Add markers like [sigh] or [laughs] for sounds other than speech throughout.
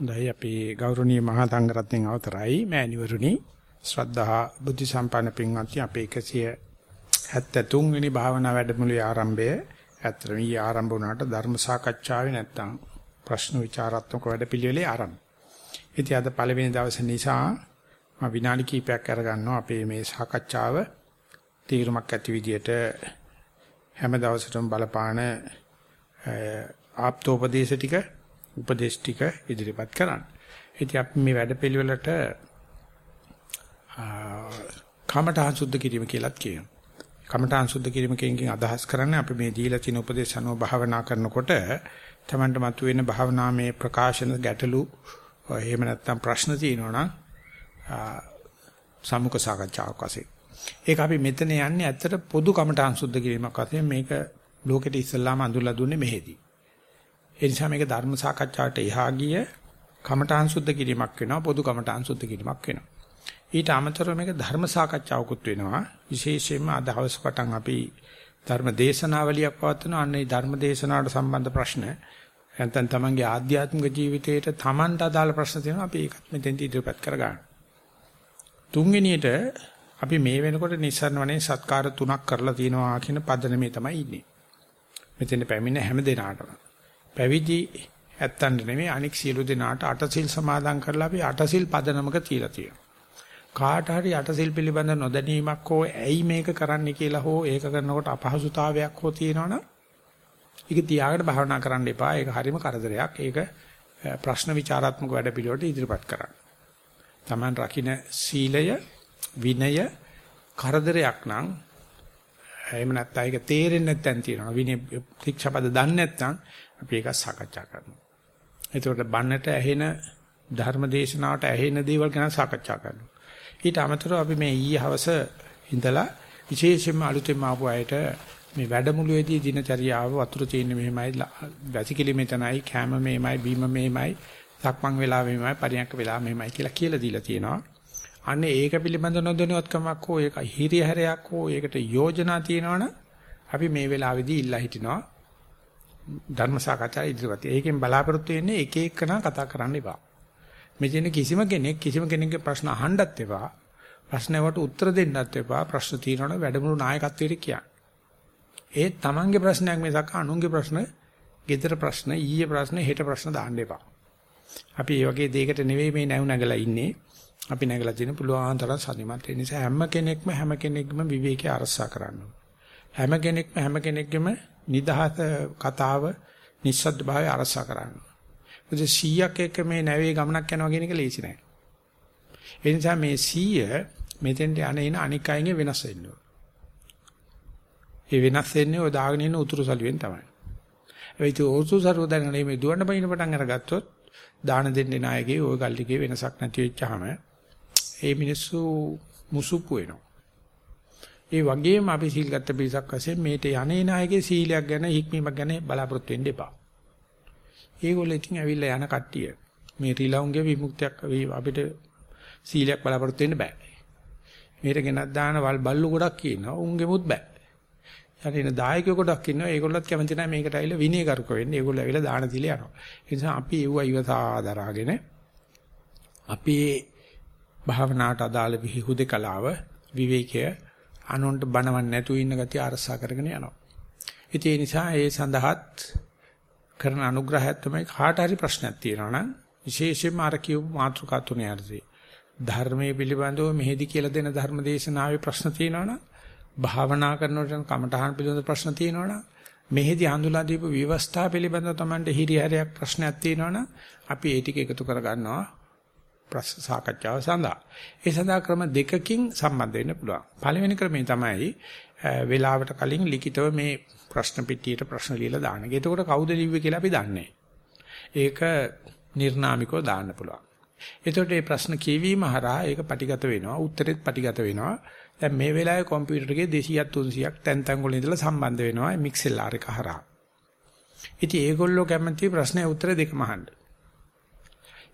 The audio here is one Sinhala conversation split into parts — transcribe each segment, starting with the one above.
හොඳයි අපි ගෞරවනීය මහා සංඝරත්නයන් අවතරයි මෑණිවරුනි ශ්‍රද්ධා බුද්ධ සම්පන්න පින්වත්නි අපේ 173 වෙනි භාවනා වැඩමුළුවේ ආරම්භය ඇත්තටම ඊ ආරම්භ වුණාට ධර්ම සාකච්ඡාවේ නැත්තම් ප්‍රශ්න විචාරාත්මක වැඩපිළිවෙලේ ආරම්භ. ඉතින් අද පළවෙනි දවසේ නිසා මම විනාඩි කිහිපයක් අරගන්නවා අපේ මේ සාකච්ඡාව තීරමක් ඇති විදියට හැම දවසටම බලපාන ආප්තෝපදේශ ටික උපදේශ ටික ඉදිරිපත් කරන්න. ඉතින් අපි මේ වැඩපිළිවෙලට කමඨාන් සුද්ධ කිරීම කියලාත් කියනවා. කමඨාන් සුද්ධ කිරීම කියනකින් අදහස් කරන්නේ අපි මේ දීලා තියෙන උපදේශ අනුව භාවනා කරනකොට තමන්ට මතුවෙන භාවනාමේ ප්‍රකාශන ගැටලු එහෙම නැත්නම් ප්‍රශ්න තියෙනවා නම් සමුක සාකච්ඡාවක් වශයෙන්. ඒක අපි මෙතන යන්නේ ඇත්තට පොදු කමඨාන් සුද්ධ කිරීමක් වශයෙන් මේක ලෝකෙට ඉස්සල්ලාම අඳුල්ලා දුන්නේ මෙහෙදී. ඒ නිසා මේක ධර්ම සාකච්ඡාවට එහා ගිය කමඨාන් සුද්ධ කිරීමක් වෙනවා පොදු කමඨාන් සුද්ධ කිරීමක් වෙනවා. ඊට අමතරව මේක ධර්ම සාකච්ඡාවකුත් වෙනවා. විශේෂයෙන්ම අද හවස පටන් අපි ධර්ම දේශනාවලියක් පවත්වනවා. අන්නේ ධර්ම දේශනාවට සම්බන්ධ ප්‍රශ්න නැත්නම් තමන්ගේ ආධ්‍යාත්මික ජීවිතයට තමන්ට අදාළ ප්‍රශ්න තියෙනවා. අපි ඒකත් මෙතෙන්ට ඉදිරිපත් කරගන්න. තුන්වෙනියට අපි මේ වෙනකොට නිස්සාරණ වනේ සත්කාර තුනක් කරලා තියෙනවා කියන පදනමේ තමයි ඉන්නේ. මෙතෙන් පැමිණ හැම දිනාටම. පැවිදි ඇත්තන්ට නෙමෙයි අනික් සියලු දෙනාට අටසිල් සමාදන් කරලා අපි අටසිල් පදනමක තියලා තියෙනවා. කාට හරි අටසිල් පිළිබඳ නොදැනීමක් හෝ ඇයි මේක කරන්න කියලා හෝ ඒක කරනකොට අපහසුතාවයක් හෝ තියෙනවනම් ඒක තියාගෙන භාවනා කරන්න එපා. ඒක හරිම කරදරයක්. ඒක ප්‍රශ්න විචාරාත්මක වැඩ පිළිවෙලට ඉදිරිපත් කරන්න. Taman රකින්න සීලය විනය කරදරයක් නම් එහෙම නැත්නම් ඒක තේරෙන්නේ නැත්නම් තියෙනවා. විනය ශික්ෂාපද දන්නේ නැත්නම් අපි ඒක සාකච්ඡා කරනවා. එතකොට බන්නට ඇහෙන ධර්ම දේශනාවට ඇහෙන දේවල් ගැන සාකච්ඡා කරනවා. ඊට අමතරව අපි මේ ඊයේ හවස ඉඳලා විශේෂයෙන්ම අලුතෙන් ආපු අයට මේ වැඩමුළුවේදී දිනචරියාව වතුර තියෙන්නේ මෙහෙමයි වැසිකිලි මෙතනයි කැම මෙහෙමයි බීම මෙහෙමයි සක්මන් වෙලා මෙහෙමයි පරියන්ක වෙලා මෙහෙමයි කියලා කියලා දීලා තියෙනවා. අනේ ඒක පිළිබඳ නොදැනුවත්කමක් හෝ ඒක හිරිහැරයක් හෝ ඒකට යෝජනා තියෙනවනම් අපි මේ වෙලාවේදී ඉල්ලා හිටිනවා ධර්ම සාකච්ඡා ඉදිරියට. ඒකෙන් බලාපොරොත්තු වෙන්නේ එක එකනා කතා කරන්න එපා. මෙතන කිසිම කෙනෙක් කිසිම කෙනෙක්ගේ ප්‍රශ්න අහන්නත් එපා. ප්‍රශ්නවට උත්තර දෙන්නත් එපා. ප්‍රශ්න තියෙනවනම් වැඩමුළු නායකත්වයට කියන්න. ඒ තමන්ගේ ප්‍රශ්නයක් මිසක් අනුන්ගේ ප්‍රශ්න, ගෙදර ප්‍රශ්න, ඊයේ ප්‍රශ්න, හෙට ප්‍රශ්න දාන්න එපා. අපි මේ වගේ දෙයකට නෙවෙයි මේ නැවු නැගලා ඉන්නේ. අපි නැගලා තියෙන පුළුවන් තරම් සතිමත් ඒ නිසා හැම කෙනෙක්ම හැම කෙනෙක්ම විවේකී අරසා කරන්න හැම කෙනෙක්ම හැම කෙනෙක්ගේම නිදහස කතාව නිස්සද්ද භාවය අරසා කරන්න. මොකද 100ක් එක්ක මේ නැවේ ගමනක් යනවා කියන එක ලේසි නෑ. ඒ නිසා මේ 100 මෙතෙන්ට යන අනික් අයගේ වෙනස් වෙන්න ඕන. ඒ වෙනස් වෙන්නේ ඔය දාගෙන ඉන්න උතුරු සළුවෙන් තමයි. ඒ ඉතින් උතුරු සළුව දැනගෙන මේ දුවන්න බයින පටන් අරගත්තොත් දාන දෙන්නේ නායකගේ ওই ගල්ටිකේ වෙනසක් නැති වෙච්චාම ඒ මිනිස්සු මුසුප්පු වෙනවා. ඒ වගේම අපි සීල් ගත්ත පිරිසක් වශයෙන් මේට යන්නේ නායකගේ සීලයක් ගැන හික්මීමක් ගැන බලාපොරොත්තු වෙන්න එපා. ඒගොල්ලෝ ඉතින් ඇවිල්ලා යන කට්ටිය මේ රිලවුන්ගේ විමුක්තියක් අපිට සීලයක් බලාපොරොත්තු වෙන්න බෑ. මේට ගෙනත් දාන වල් බල්ලු ගොඩක් කියනවා උන්ගෙමුත් බෑ. යටින දායකයෝ ගොඩක් ඉන්නවා ඒගොල්ලොත් කැමති නැහැ මේකට ඇවිල්ලා විනයගරුක වෙන්න. ඒගොල්ලෝ ඇවිල්ලා දාන දීලා යනවා. ඒ නිසා අපි ඒව ඉවසා දරාගෙන අපි භාවනාවට අදාළ විහිුදේ කලාව විවේකය අනුන්ට බනවන්නේ නැතුව ඉන්න ගතිය අරසා කරගෙන යනවා. ඉතින් ඒ නිසා ඒ සඳහාත් කරන අනුග්‍රහයක් තමයි කාට හරි ප්‍රශ්නයක් තියෙනවා නම් විශේෂයෙන්ම අර කියපු මාතෘකා තුනේ අර්ථය. ධර්මයේ පිළිබඳව මෙහෙදි කියලා දෙන ධර්ම දේශනාවේ ප්‍රශ්න තියෙනවනම් භාවනා කරනකොට කමඨහන් පිළිබඳ ප්‍රශ්න තියෙනවනම් මෙහෙදි හඳුලා දීපු විවස්ථා පිළිබඳව Tamante හිරිහැරයක් ප්‍රශ්නයක් තියෙනවනම් අපි ඒ ටික එකතු කර ගන්නවා ප්‍රශ්න සාකච්ඡාව සඳහා. ඒ සඳහා ක්‍රම දෙකකින් සම්බන්ධ වෙන්න පුළුවන්. පළවෙනි ක්‍රමය තමයි වේලාවට කලින් ලිඛිතව මේ ප්‍රශ්න පෙට්ටියට ප්‍රශ්න ලියලා දාන එක. එතකොට කවුද ලිව්වේ කියලා අපි දන්නේ ඒක නිර්නාමිකව දාන්න පුළුවන්. එතකොට මේ ප්‍රශ්න කියවීම හරහා ඒක පටිගත වෙනවා. උත්තරෙත් පටිගත වෙනවා. දැන් මේ වෙලාවේ කම්පියුටර් එකේ 200ක් 300ක් තැන් තැන් වල ඉඳලා සම්බන්ධ වෙනවා මික්සෙල් එක හරහා. ඉතින් ඒගොල්ලෝ කැමති ප්‍රශ්නේ උත්තර දෙකම අහන්න.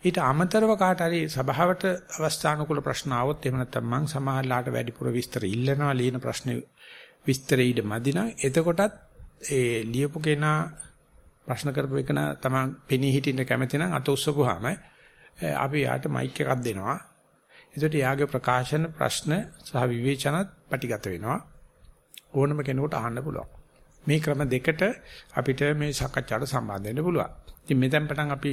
ඊට අමතරව කාට හරි සභාවට අවස්ථානුකූල ප්‍රශ්න ආවොත් එහෙම නැත්නම් මං සමහරලාට වැඩිපුර විස්තර ඉල්ලනවා ලියන ප්‍රශ්න විස්තර ඊට මදි නම් එතකොටත් ඒ ලියපු කෙනා ප්‍රශ්න කරපු එකන තමන් පෙනී හිටින්න කැමති නම් අත උස්සපුවාම අපි යාට මයික් එකක් දෙනවා. එතකොට යාගේ ප්‍රකාශන ප්‍රශ්න සහ විවේචනත් පැටිගත වෙනවා. ඕනම කෙනෙකුට අහන්න පුළුවන්. මේ ක්‍රම දෙකට අපිට මේ සාකච්ඡාවට සම්බන්ධ වෙන්න පුළුවන්. ඉතින් මෙතෙන් පටන් අපි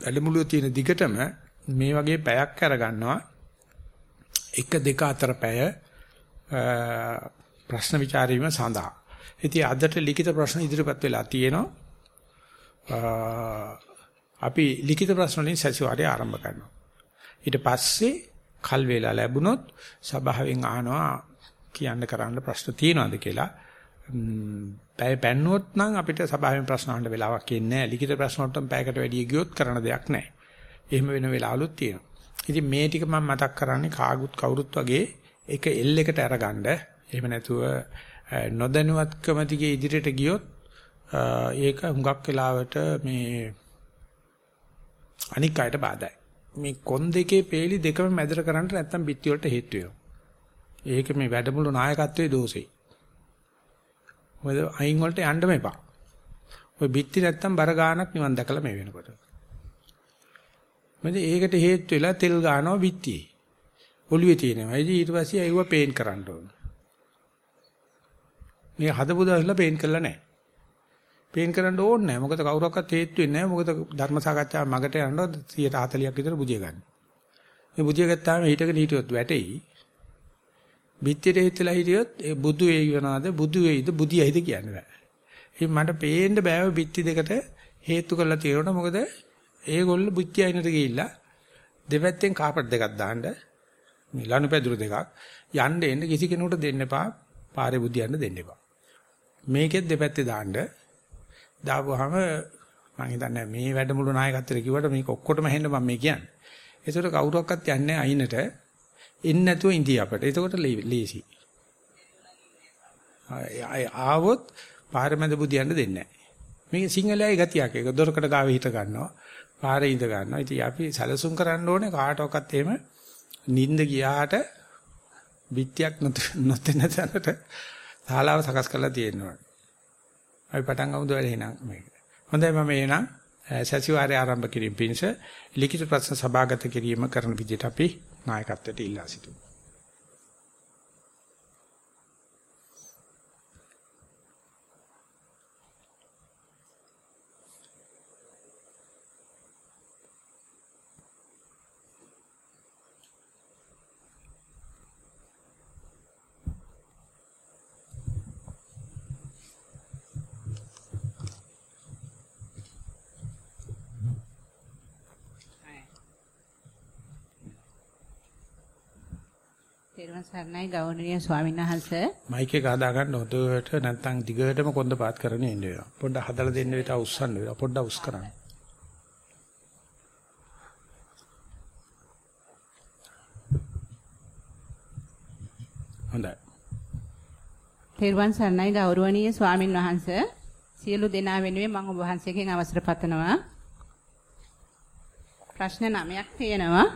වැඩමුළුවේ තියෙන දිගටම මේ වගේ පැයක් අරගන්නවා. එක දෙක අතර පැය ප්‍රශ්න විචාරීම සඳහා. ඉතින් අදට ලිඛිත ප්‍රශ්න ඉදිරිපත් වෙලා තියෙනවා. අපි ලිඛිත ප්‍රශ්න වලින් සැසිවාරය ආරම්භ කරනවා. ඊට පස්සේ කල් වේලා ලැබුණොත් සභාවෙන් අහනවා කියන්න කරන්න ප්‍රශ්න තියෙනවද කියලා. පැය පැන්නුවොත් නම් අපිට සභාවෙන් ප්‍රශ්න අහන්න වෙලාවක් ඉන්නේ නැහැ. ලිඛිත ප්‍රශ්න වලට පැයකට වැඩි ගියොත් කරන්න දෙයක් නැහැ. එහෙම වෙන වෙලාවලුත් තියෙනවා. ඉතින් මේ ටික මම මතක් කරන්නේ කාගුත් කවුරුත් වගේ එක එල් එකට අරගන්න. එහෙම නැතුව නොදැනුවත්කම දිගේ ඉදිරියට ගියොත් ඒක හුඟක් වෙලාවට මේ අනික් අයට බාධායි. මේ කොන් දෙකේ peeli දෙකම මැදට කරන්න නැත්තම් පිටි වලට හේතු වෙනවා. ඒක මේ වැඩමුළු නායකත්වයේ දෝෂේ. මොකද අයින් වලට යන්නම එපා. ඔය පිටි නැත්තම් බර ගානක් නිවන් දැකලා මේ වෙනකොට. මොකද ඒකට හේතු වෙලා තෙල් ගානවා පිටියේ. ඔළුවේ තියෙනවා. ඉතින් ඊට පස්සේ ඒව පේන් කරන්න ඕන. මේ හදපු දවස්ලා පේන් කළා නැහැ. පේන් කරන්න ඕනේ නැහැ. මොකද කවුරක්වත් හේතු වෙන්නේ නැහැ. මොකද ධර්ම සාකච්ඡාව මගට යනකොට 140ක් විතර බුදිය ගන්න. මේ බුදිය ගත්තාම හිටගෙන හිටියොත් වැටෙයි. පිටියට හිටලා හිටියොත් ඒ බුදු වේයි වනාද බුදු වේයිද බුදියයිද කියන්නේ බෑ. ඉතින් මට පේන්න බෑව පිටි දෙකට හේතු කරලා තියෙනවා. මොකද ඒගොල්ලෝ බුද්ධි අයිනට ගිහිල්ලා දෙපැත්තෙන් කාපට් දෙකක් දාන්න මේ ලනු පැදුරු දෙකක් යන්න එන්න කිසි කෙනෙකුට දෙන්න එපා. පාරේ බුදියන්න දෙන්න එපා. මේකෙත් දෙපැත්තේ දාන්න දාපුවාම මම හිතන්නේ මේ වැඩමුළු නායකත්වයට කිව්වට මේක ඔක්කොටම හෙන්න මම මේ කියන්නේ. ඒසොට කවුරක්වත් යන්නේ අයිනට එන්නේ නැතුව ඉඳී අපට. ඒකට ලේසි. ආවොත් පාරමැද බුදියන්න දෙන්නේ නැහැ. මේක සිංහලයේ ගතියක්. ඒක දොරකඩ ගාවේ හිට ගන්නවා. පාරේ ඉඳ ගන්නවා. ඉතින් අපි සැලසුම් කරන්න ඕනේ කාටවත් එහෙම නිින්ද ගියාට බිත්තියක් නොතෙන තැනට ශාලාව සකස් කරලා තියෙනවා. අපි පටන් ගමුද වැඩේ නං මේක. හොඳයි මම එහෙනම් සැසිවාරය ආරම්භ කිරීම පිණිස ලිඛිත ප්‍රශ්න සභාගත කිරීම කරන විදිහට අපි නායකත්වයට ඉල්ලා සිටිමු. තෙරුවන් සරණයි ගෞරවනීය ස්වාමීන් වහන්සේ. මයික් එක හදා ගන්න හොදට නැත්නම් දිගටම කොන්ද පාත් කරගෙන ඉන්න වෙනවා. පොඩ්ඩක් හදලා දෙන්න විතර උස්සන්න වෙනවා. පොඩ්ඩක් උස් කරන්න. හොඳයි. තෙරුවන් සරණයි ගෞරවනීය ස්වාමින් වහන්සේ. සියලු දෙනා වෙනුවෙන් මම ඔබ වහන්සේගෙන් අවසර පතනවා. ප්‍රශ්න 9ක් තියෙනවා.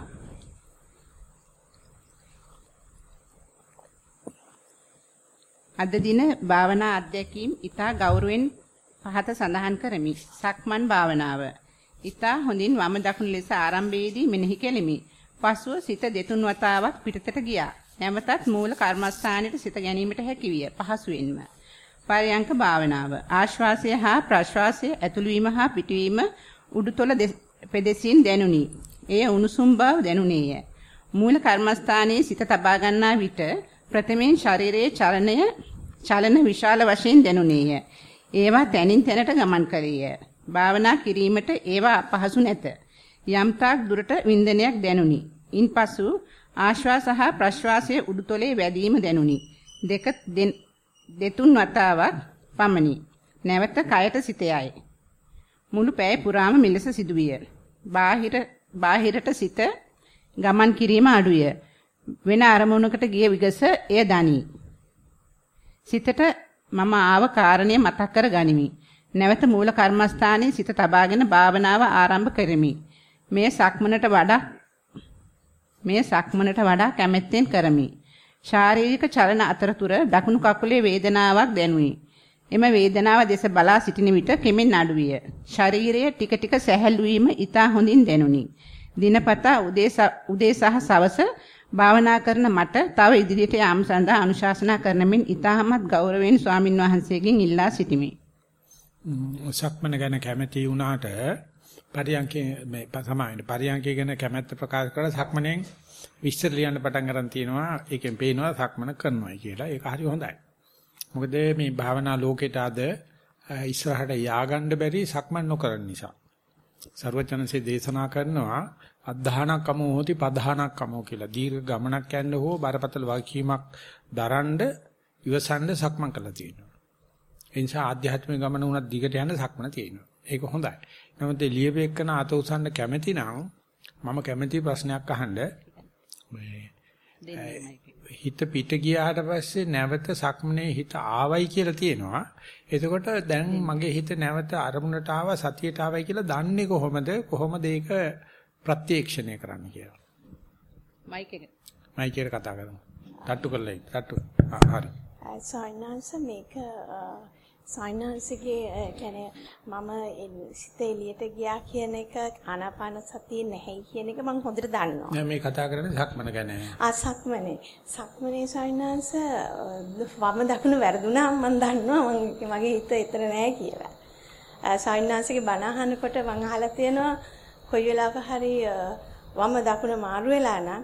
අද දින භාවනා අධ්‍යක්ීම් ඊතා ගෞරවෙන් පහත සඳහන් කරමි. සක්මන් භාවනාව. ඊතා හොඳින් වම දකුණු ලෙස ආරම්භයේදී මෙනෙහි කෙලිමි. පසුව සිත දෙතුන් වතාවක් පිටතට ගියා. නැවතත් මූල කර්මස්ථානයේ සිත ගැනීමට හැකි විය. පහසුවෙන්ම. පරයන්ක භාවනාව. ආශ්වාසය හා ප්‍රශ්වාසය ඇතුළු වීම හා පිටවීම උඩුතොල පෙදෙසින් දැනුනි. එය උණුසුම් බව දැනුනේය. මූල කර්මස්ථානයේ සිත තබා ගන්නා විට ප්‍රථමයෙන් ශරීරයේ චලනය චලන විශාල වශයෙන් දැනුනේය. ඒවා තනින් තැනට ගමන් කළේය. භාවනා කිරීමට ඒවා අපහසු නැත. යම්තාක් දුරට වින්දනයක් දැනුනි. ඉන්පසු ආශ්වාස හා ප්‍රශ්වාසයේ උඩුතොලේ වැදීම දැනුනි. දෙක දෙතුන් වතාවක් පමණි. නැවත කයට සිත යයි. මුළු පැය පුරාම මෙලෙස සිදුවිය. බාහිර බාහිරට සිත ගමන් කිරීම අඩුය. වෙන අරමුණකට ගිය විගස එය දනී. සිතට මම ආව කාරණේ මතක් කර ගනිමි. නැවත මූල කර්මස්ථානයේ සිත තබාගෙන භාවනාව ආරම්භ කරමි. මේ සක්මනට වඩා මේ සක්මනට වඩා කැමැත්තෙන් කරමි. ශාරීරික චලන අතරතුර දකුණු කකුලේ වේදනාවක් දැනුනි. එම වේදනාව දෙස බලා සිටින විට කෙමෙන් අඩුවිය. ශරීරය ටික ටික සැහැල්ලු වීම ඊටා හොඳින් දැනුනි. දිනපතා උදේ සහ සවස භාවනා කරන මට තව ඉදිරියට යාම සඳහා අනුශාසනා කරනමින් ඊටමත් ගෞරවයෙන් ස්වාමින් වහන්සේගෙන් ඉල්ලා සිටිමි. සක්මන ගැන කැමැති වුණාට පරියන්කේ මේ සමාවෙන්න පරියන්කේ ගැන කැමැත්ත ප්‍රකාශ කරලා සක්මනෙන් විස්තර ලියන්න පටන් ගන්න තියෙනවා. ඒකෙන් පේනවා සක්මන කරනවා කියලා. ඒක හරි හොඳයි. මොකද මේ භාවනා ලෝකෙට අද ඉස්සරහට යආගන්න බැරි සක්මන් නොකරන නිසා. ਸਰවචනසේ දේශනා කරනවා අද්ධානක්කම හෝති පධානක්කම කියලා. දීර්ඝ ගමනක් යන්න හෝ බරපතල වගකීමක් දරන්න ඉවසන්න සක්මන් කළා තියෙනවා. ඒ නිසා ආධ්‍යාත්මික ගමන උනත් දිගට යන්න සක්මන තියෙනවා. ඒක හොඳයි. නමුත් ඒ ලියවෙකන අත උසන්න කැමැති නම් මම කැමැති ප්‍රශ්නයක් අහන්න හිත පිට ගියාට පස්සේ නැවත සක්මනේ හිත ආවයි කියලා තියෙනවා. එතකොට දැන් මගේ හිත නැවත අරමුණට ආවා සතියට ආවයි කියලා දන්නේ කොහොමද? කොහොමද ඒක ප්‍රත්‍යක්ෂණය කරන්න කියලා. මයික් එක. මයික් එකට කතා කරමු. තට්ටු කරලා ඉන්න. තට්ටු. හරි. සයින්ස් මේක සයින්හන්සගේ කියන්නේ මම සිත එළියට ගියා කියන එක ආනාපාන සතිය නැහැ කියන එක මම හොඳට දන්නවා. නෑ මේ කතා කරන්නේ සක්මන ගැන. ආ සක්මනේ. සක්මනේ සයින්හන්ස වම දකුණු වැරදුනා මම දන්නවා මගේ හිත ඊතර නෑ කියලා. සයින්හන්සගේ බණ අහනකොට මම අහලා තියෙනවා කොයි වෙලාවක හරි වම දකුණ මාරු වෙලා නම්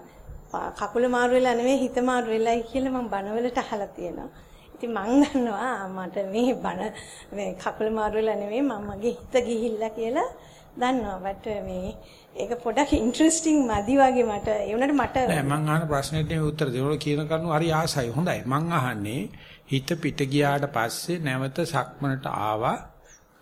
කකුල මාරු වෙලා නෙමෙයි හිත මාරු වෙලායි කියලා මම බණවලට අහලා තියෙනවා. ඉතින් මං දන්නවා මට මේ බණ මේ කකුල මාරු වෙලා නෙමෙයි මම මගේ හිත ගිහිල්ලා කියලා දන්නවා. බට මේ ඒක පොඩක් ඉන්ටරෙස්ටිං මදි වගේ මට ඒ වුණාට මට නෑ මං අහන ප්‍රශ්නෙට නේ උත්තර දෙනවා කියන කරුණු හරි ආසයි. හොඳයි. මං අහන්නේ හිත පිට ගියාට පස්සේ නැවත සක්මනට ආවා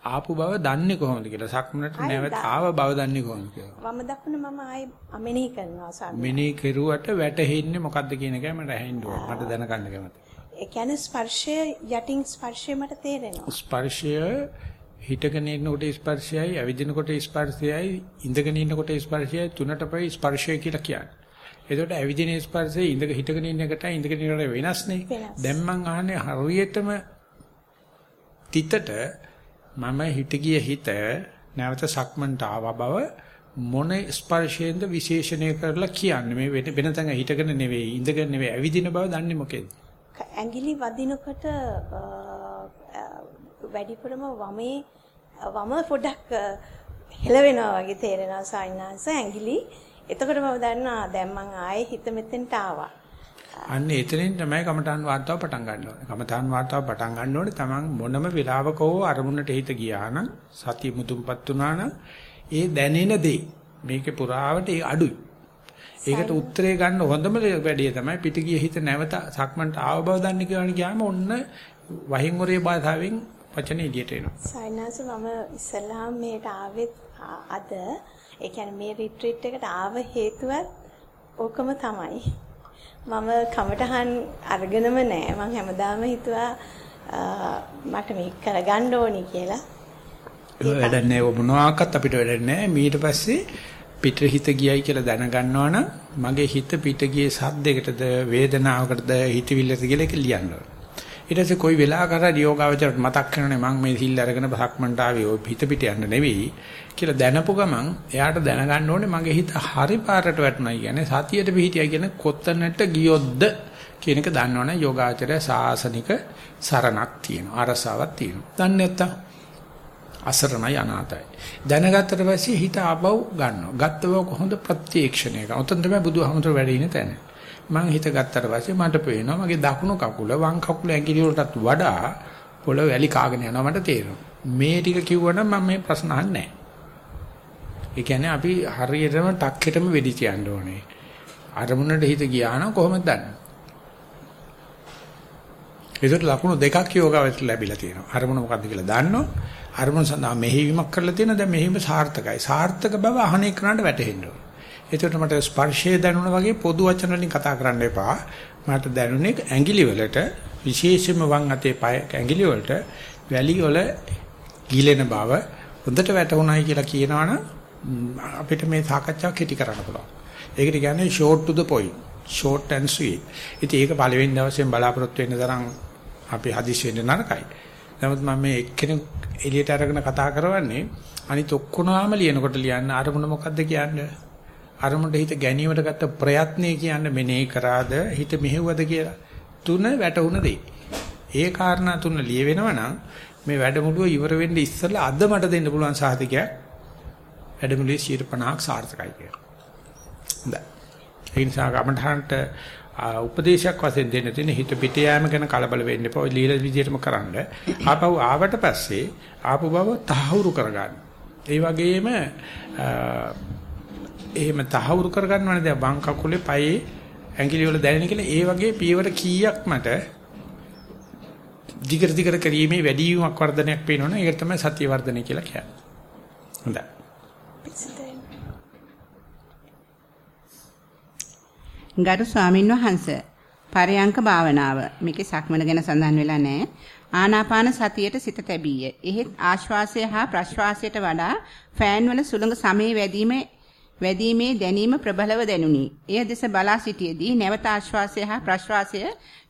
ආපු බව දන්නේ කොහොමද කියලා සක්මනට නැවත ආව බව දන්නේ කොහොමද කියලා. වම දකුණ මම ආයි මෙනෙහි කරනවා සාමි. මෙනෙහි කෙරුවට වැටෙන්නේ මොකද්ද කියන එකයි මට ඇහෙන්න ඕන. මට දැනගන්න කැමතියි. ඒ කියන්නේ ස්පර්ශය යටින් ස්පර්ශය මට තේරෙනවා. ස්පර්ශය හිටගෙන ඉන්නකොට ස්පර්ශයයි, ඇවිදිනකොට ස්පර්ශයයි, ඉඳගෙන ඉන්නකොට ස්පර්ශයයි තුනට පයි ස්පර්ශය කියලා කියන්නේ. එතකොට ඇවිදින ස්පර්ශය ඉඳ හිටගෙන ඉන්න එකට ඉඳගෙන ඉන්නකොට වෙනස්නේ. දැන් මං අහන්නේ හරියටම තිතට මම හිට ගිය හිත නැවත සක්මන්ට ආවා බව මොන ස්පර්ශයෙන්ද විශේෂණය කරලා කියන්නේ මේ වෙන තැන හිටගෙන නෙවෙයි ඉඳගෙන නෙවෙයි ඇවිදින බව දන්නේ මොකේද? ඇඟිලි වදිනකොට වැඩිපුරම වමේ වම පොඩක් හෙලවෙනවා වගේ තේරෙනවා සායනාංශ ඇඟිලි. එතකොට මම දන්නවා දැන් මං ආයේ හිත මෙතෙන්ට ආවා. අන්න එතනින් තමයි කමඨාන් වාර්තාව පටන් ගන්න ඕනේ. කමඨාන් වාර්තාව පටන් ගන්න ඕනේ තමන් මොනම වෙලාවක හෝ අරමුණට හිත ගියා නම් සතිය මුතුන්පත් වුණා නම් ඒ දැනෙන දේ මේකේ පුරාවට ඒ අඩුයි. ඒකට උත්තරේ ගන්න හොඳම වැඩේ තමයි පිටිගිය හිත නැවත සක්මන්ට ආව බව දන්නේ කියලා කියාම ඔන්න වහින් ඔරේ භාෂාවෙන් වචන එළියට එනවා. සයින්ස් මම ඉස්සල්ලාම මේට ආවෙත් අද ඒ කියන්නේ මේ රිට්‍රීට් එකට ආව හේතුවත් ඕකම තමයි. මම කමටහන් අරගෙනම නෑ. මම හැමදාම හිතුවා මට මේක කරගන්න ඕනි කියලා. ඒක වැඩක් නෑ. මොනවාක්වත් අපිට වැඩක් නෑ. ඊට පස්සේ පිට හිත ගියයි කියලා දැනගන්නවා නම් මගේ හිත පිට ගියේ සද්දයකටද වේදනාවකටද හිතවිල්ලට කියලා ඒක ලියන්න ඕන. ඊට පස්සේ කොයි වෙලාවකට යෝගාවචරයට මතක් කරනනේ මම මේ සිල් අරගෙන භක්මන්ට ආවේ ඔය හිත පිට යන්න නෙවෙයි කියලා දැනපු ගමන් එයාට දැනගන්න ඕනේ මගේ හිත හරි පාරට වැටුණා කියන්නේ සතියට පිහිටියා කියන කොතනට ගියොත්ද කියන එක දන්නවනේ යෝගාචරය සාසනික සරණක් තියෙනවා අරසාවක් තියෙනවා. දන්නේ නැත්තම් අසරණයි අනාතයි. දැනගත්තට පස්සේ හිත ආපහු ගන්නවා. ගත්තව කොහොමද ප්‍රත්‍යක්ෂණය කරනවා. උතන් තමයි බුදුහමතුරු වැඩ ඉන තැන. මම හිත ගත්තට පස්සේ මට පේනවා මගේ දකුණු කකුල වම් කකුල ඇඟිලි වලටත් වඩා පොළොව වැලි කාගෙන යනවා මට තේරෙනවා. මේ ටික කිව්වනම් මම මේ ප්‍රශ්න අහන්නේ නැහැ. ඒ කියන්නේ අපි හරියටම ටක්කෙටම වෙඩි තියන්න ඕනේ. අරමුණට හිත ගියා නම් කොහොමද දන්නේ? ඒකට ලකුණු දෙකක් යෝගාවට ලැබිලා තියෙනවා. අරමුණ මොකද්ද කියලා දන්නෝ. අරමුණ සඳහා මෙහෙයීමක් කරලා තියෙනවා. දැන් මෙහෙයීම සාර්ථකයි. සාර්ථක බව අහනේ කරනට වැටහෙන්න ඕනේ. ඒකට මට ස්පර්ශය දැනුණා වගේ පොදු වචන වලින් කතා කරන්න එපා. මට දැනුනේ ඇඟිලි වලට විශේෂයෙන්ම වම් අතේ පය ඇඟිලි වලට වැලි වල ගිලෙන බව හොඳට වැටුණායි කියලා කියනවනම් අපිට මේ සාකච්ඡාව කෙටි කරන්න පුළුවන්. ඒකට කියන්නේ short to the point. short and sweet. ඉතින් ඒක පළවෙනි දවසෙන් බලාපොරොත්තු වෙන්න තරම් අපි හදිසි වෙන්න නරකයි. නමුත් මම මේ එක්කෙනෙක් එළියට අරගෙන කතා කරවන්නේ අනිත් ඔක්කොනම ලියනකොට ලියන්න අරමුණ මොකද්ද කියන්නේ? අරමුණට හිත ගැනීමට ගත්ත ප්‍රයත්නය කියන්නේ මෙනෙහි කරාද හිත මෙහෙව්වද කියලා. තුන වැටුණ දෙයි. ඒ කාරණා තුන ලියවෙනවා නම් මේ වැඩමුළුව ඉවර වෙන්න ඉස්සෙල්ලා අද මට දෙන්න පුළුවන් සාහිතිකයක් වැඩමුළුවේ 50ක් සාර්ථකයි කියලා. හොඳයි. ඒ නිසා ගමඨහන්ට උපදේශයක් වශයෙන් දෙන්න තියෙන හිත පිට යෑම ගැන කලබල වෙන්න එපා. ඔය ලීල විදියටම කරන්න. ආපහු ආවට පස්සේ ආපු බව තහවුරු කරගන්න. ඒ වගේම එහෙම තහවුරු කරගන්නවනේ දැන් වම් කකුලේ පයේ ඇඟිලි වල දැනෙන කියලා ඒ වගේ පියවර කීයක් මට දිගට දිගට කිරීමේ වැඩි වීමක් වර්ධනයක් පේනවනේ ඒක තමයි සතිය වර්ධනය කියලා කියන්නේ. හොඳයි. ගරු ස්වාමින් වහන්සේ පරයන්ක භාවනාව මේකේ සක්මන ගැන සඳහන් වෙලා නැහැ. ආනාපාන සතියට සිත තැබීය. එහෙත් ආශ්වාසය හා ප්‍රශ්වාසයට වඩා ෆෑන් වල සුළඟ සමේ වැඩිීමේ වැඩිීමේ දැනීම ප්‍රබලව දැනුනි. එය දෙස බලා සිටියේදී නැවත ආශ්වාසය හා ප්‍රශ්වාසය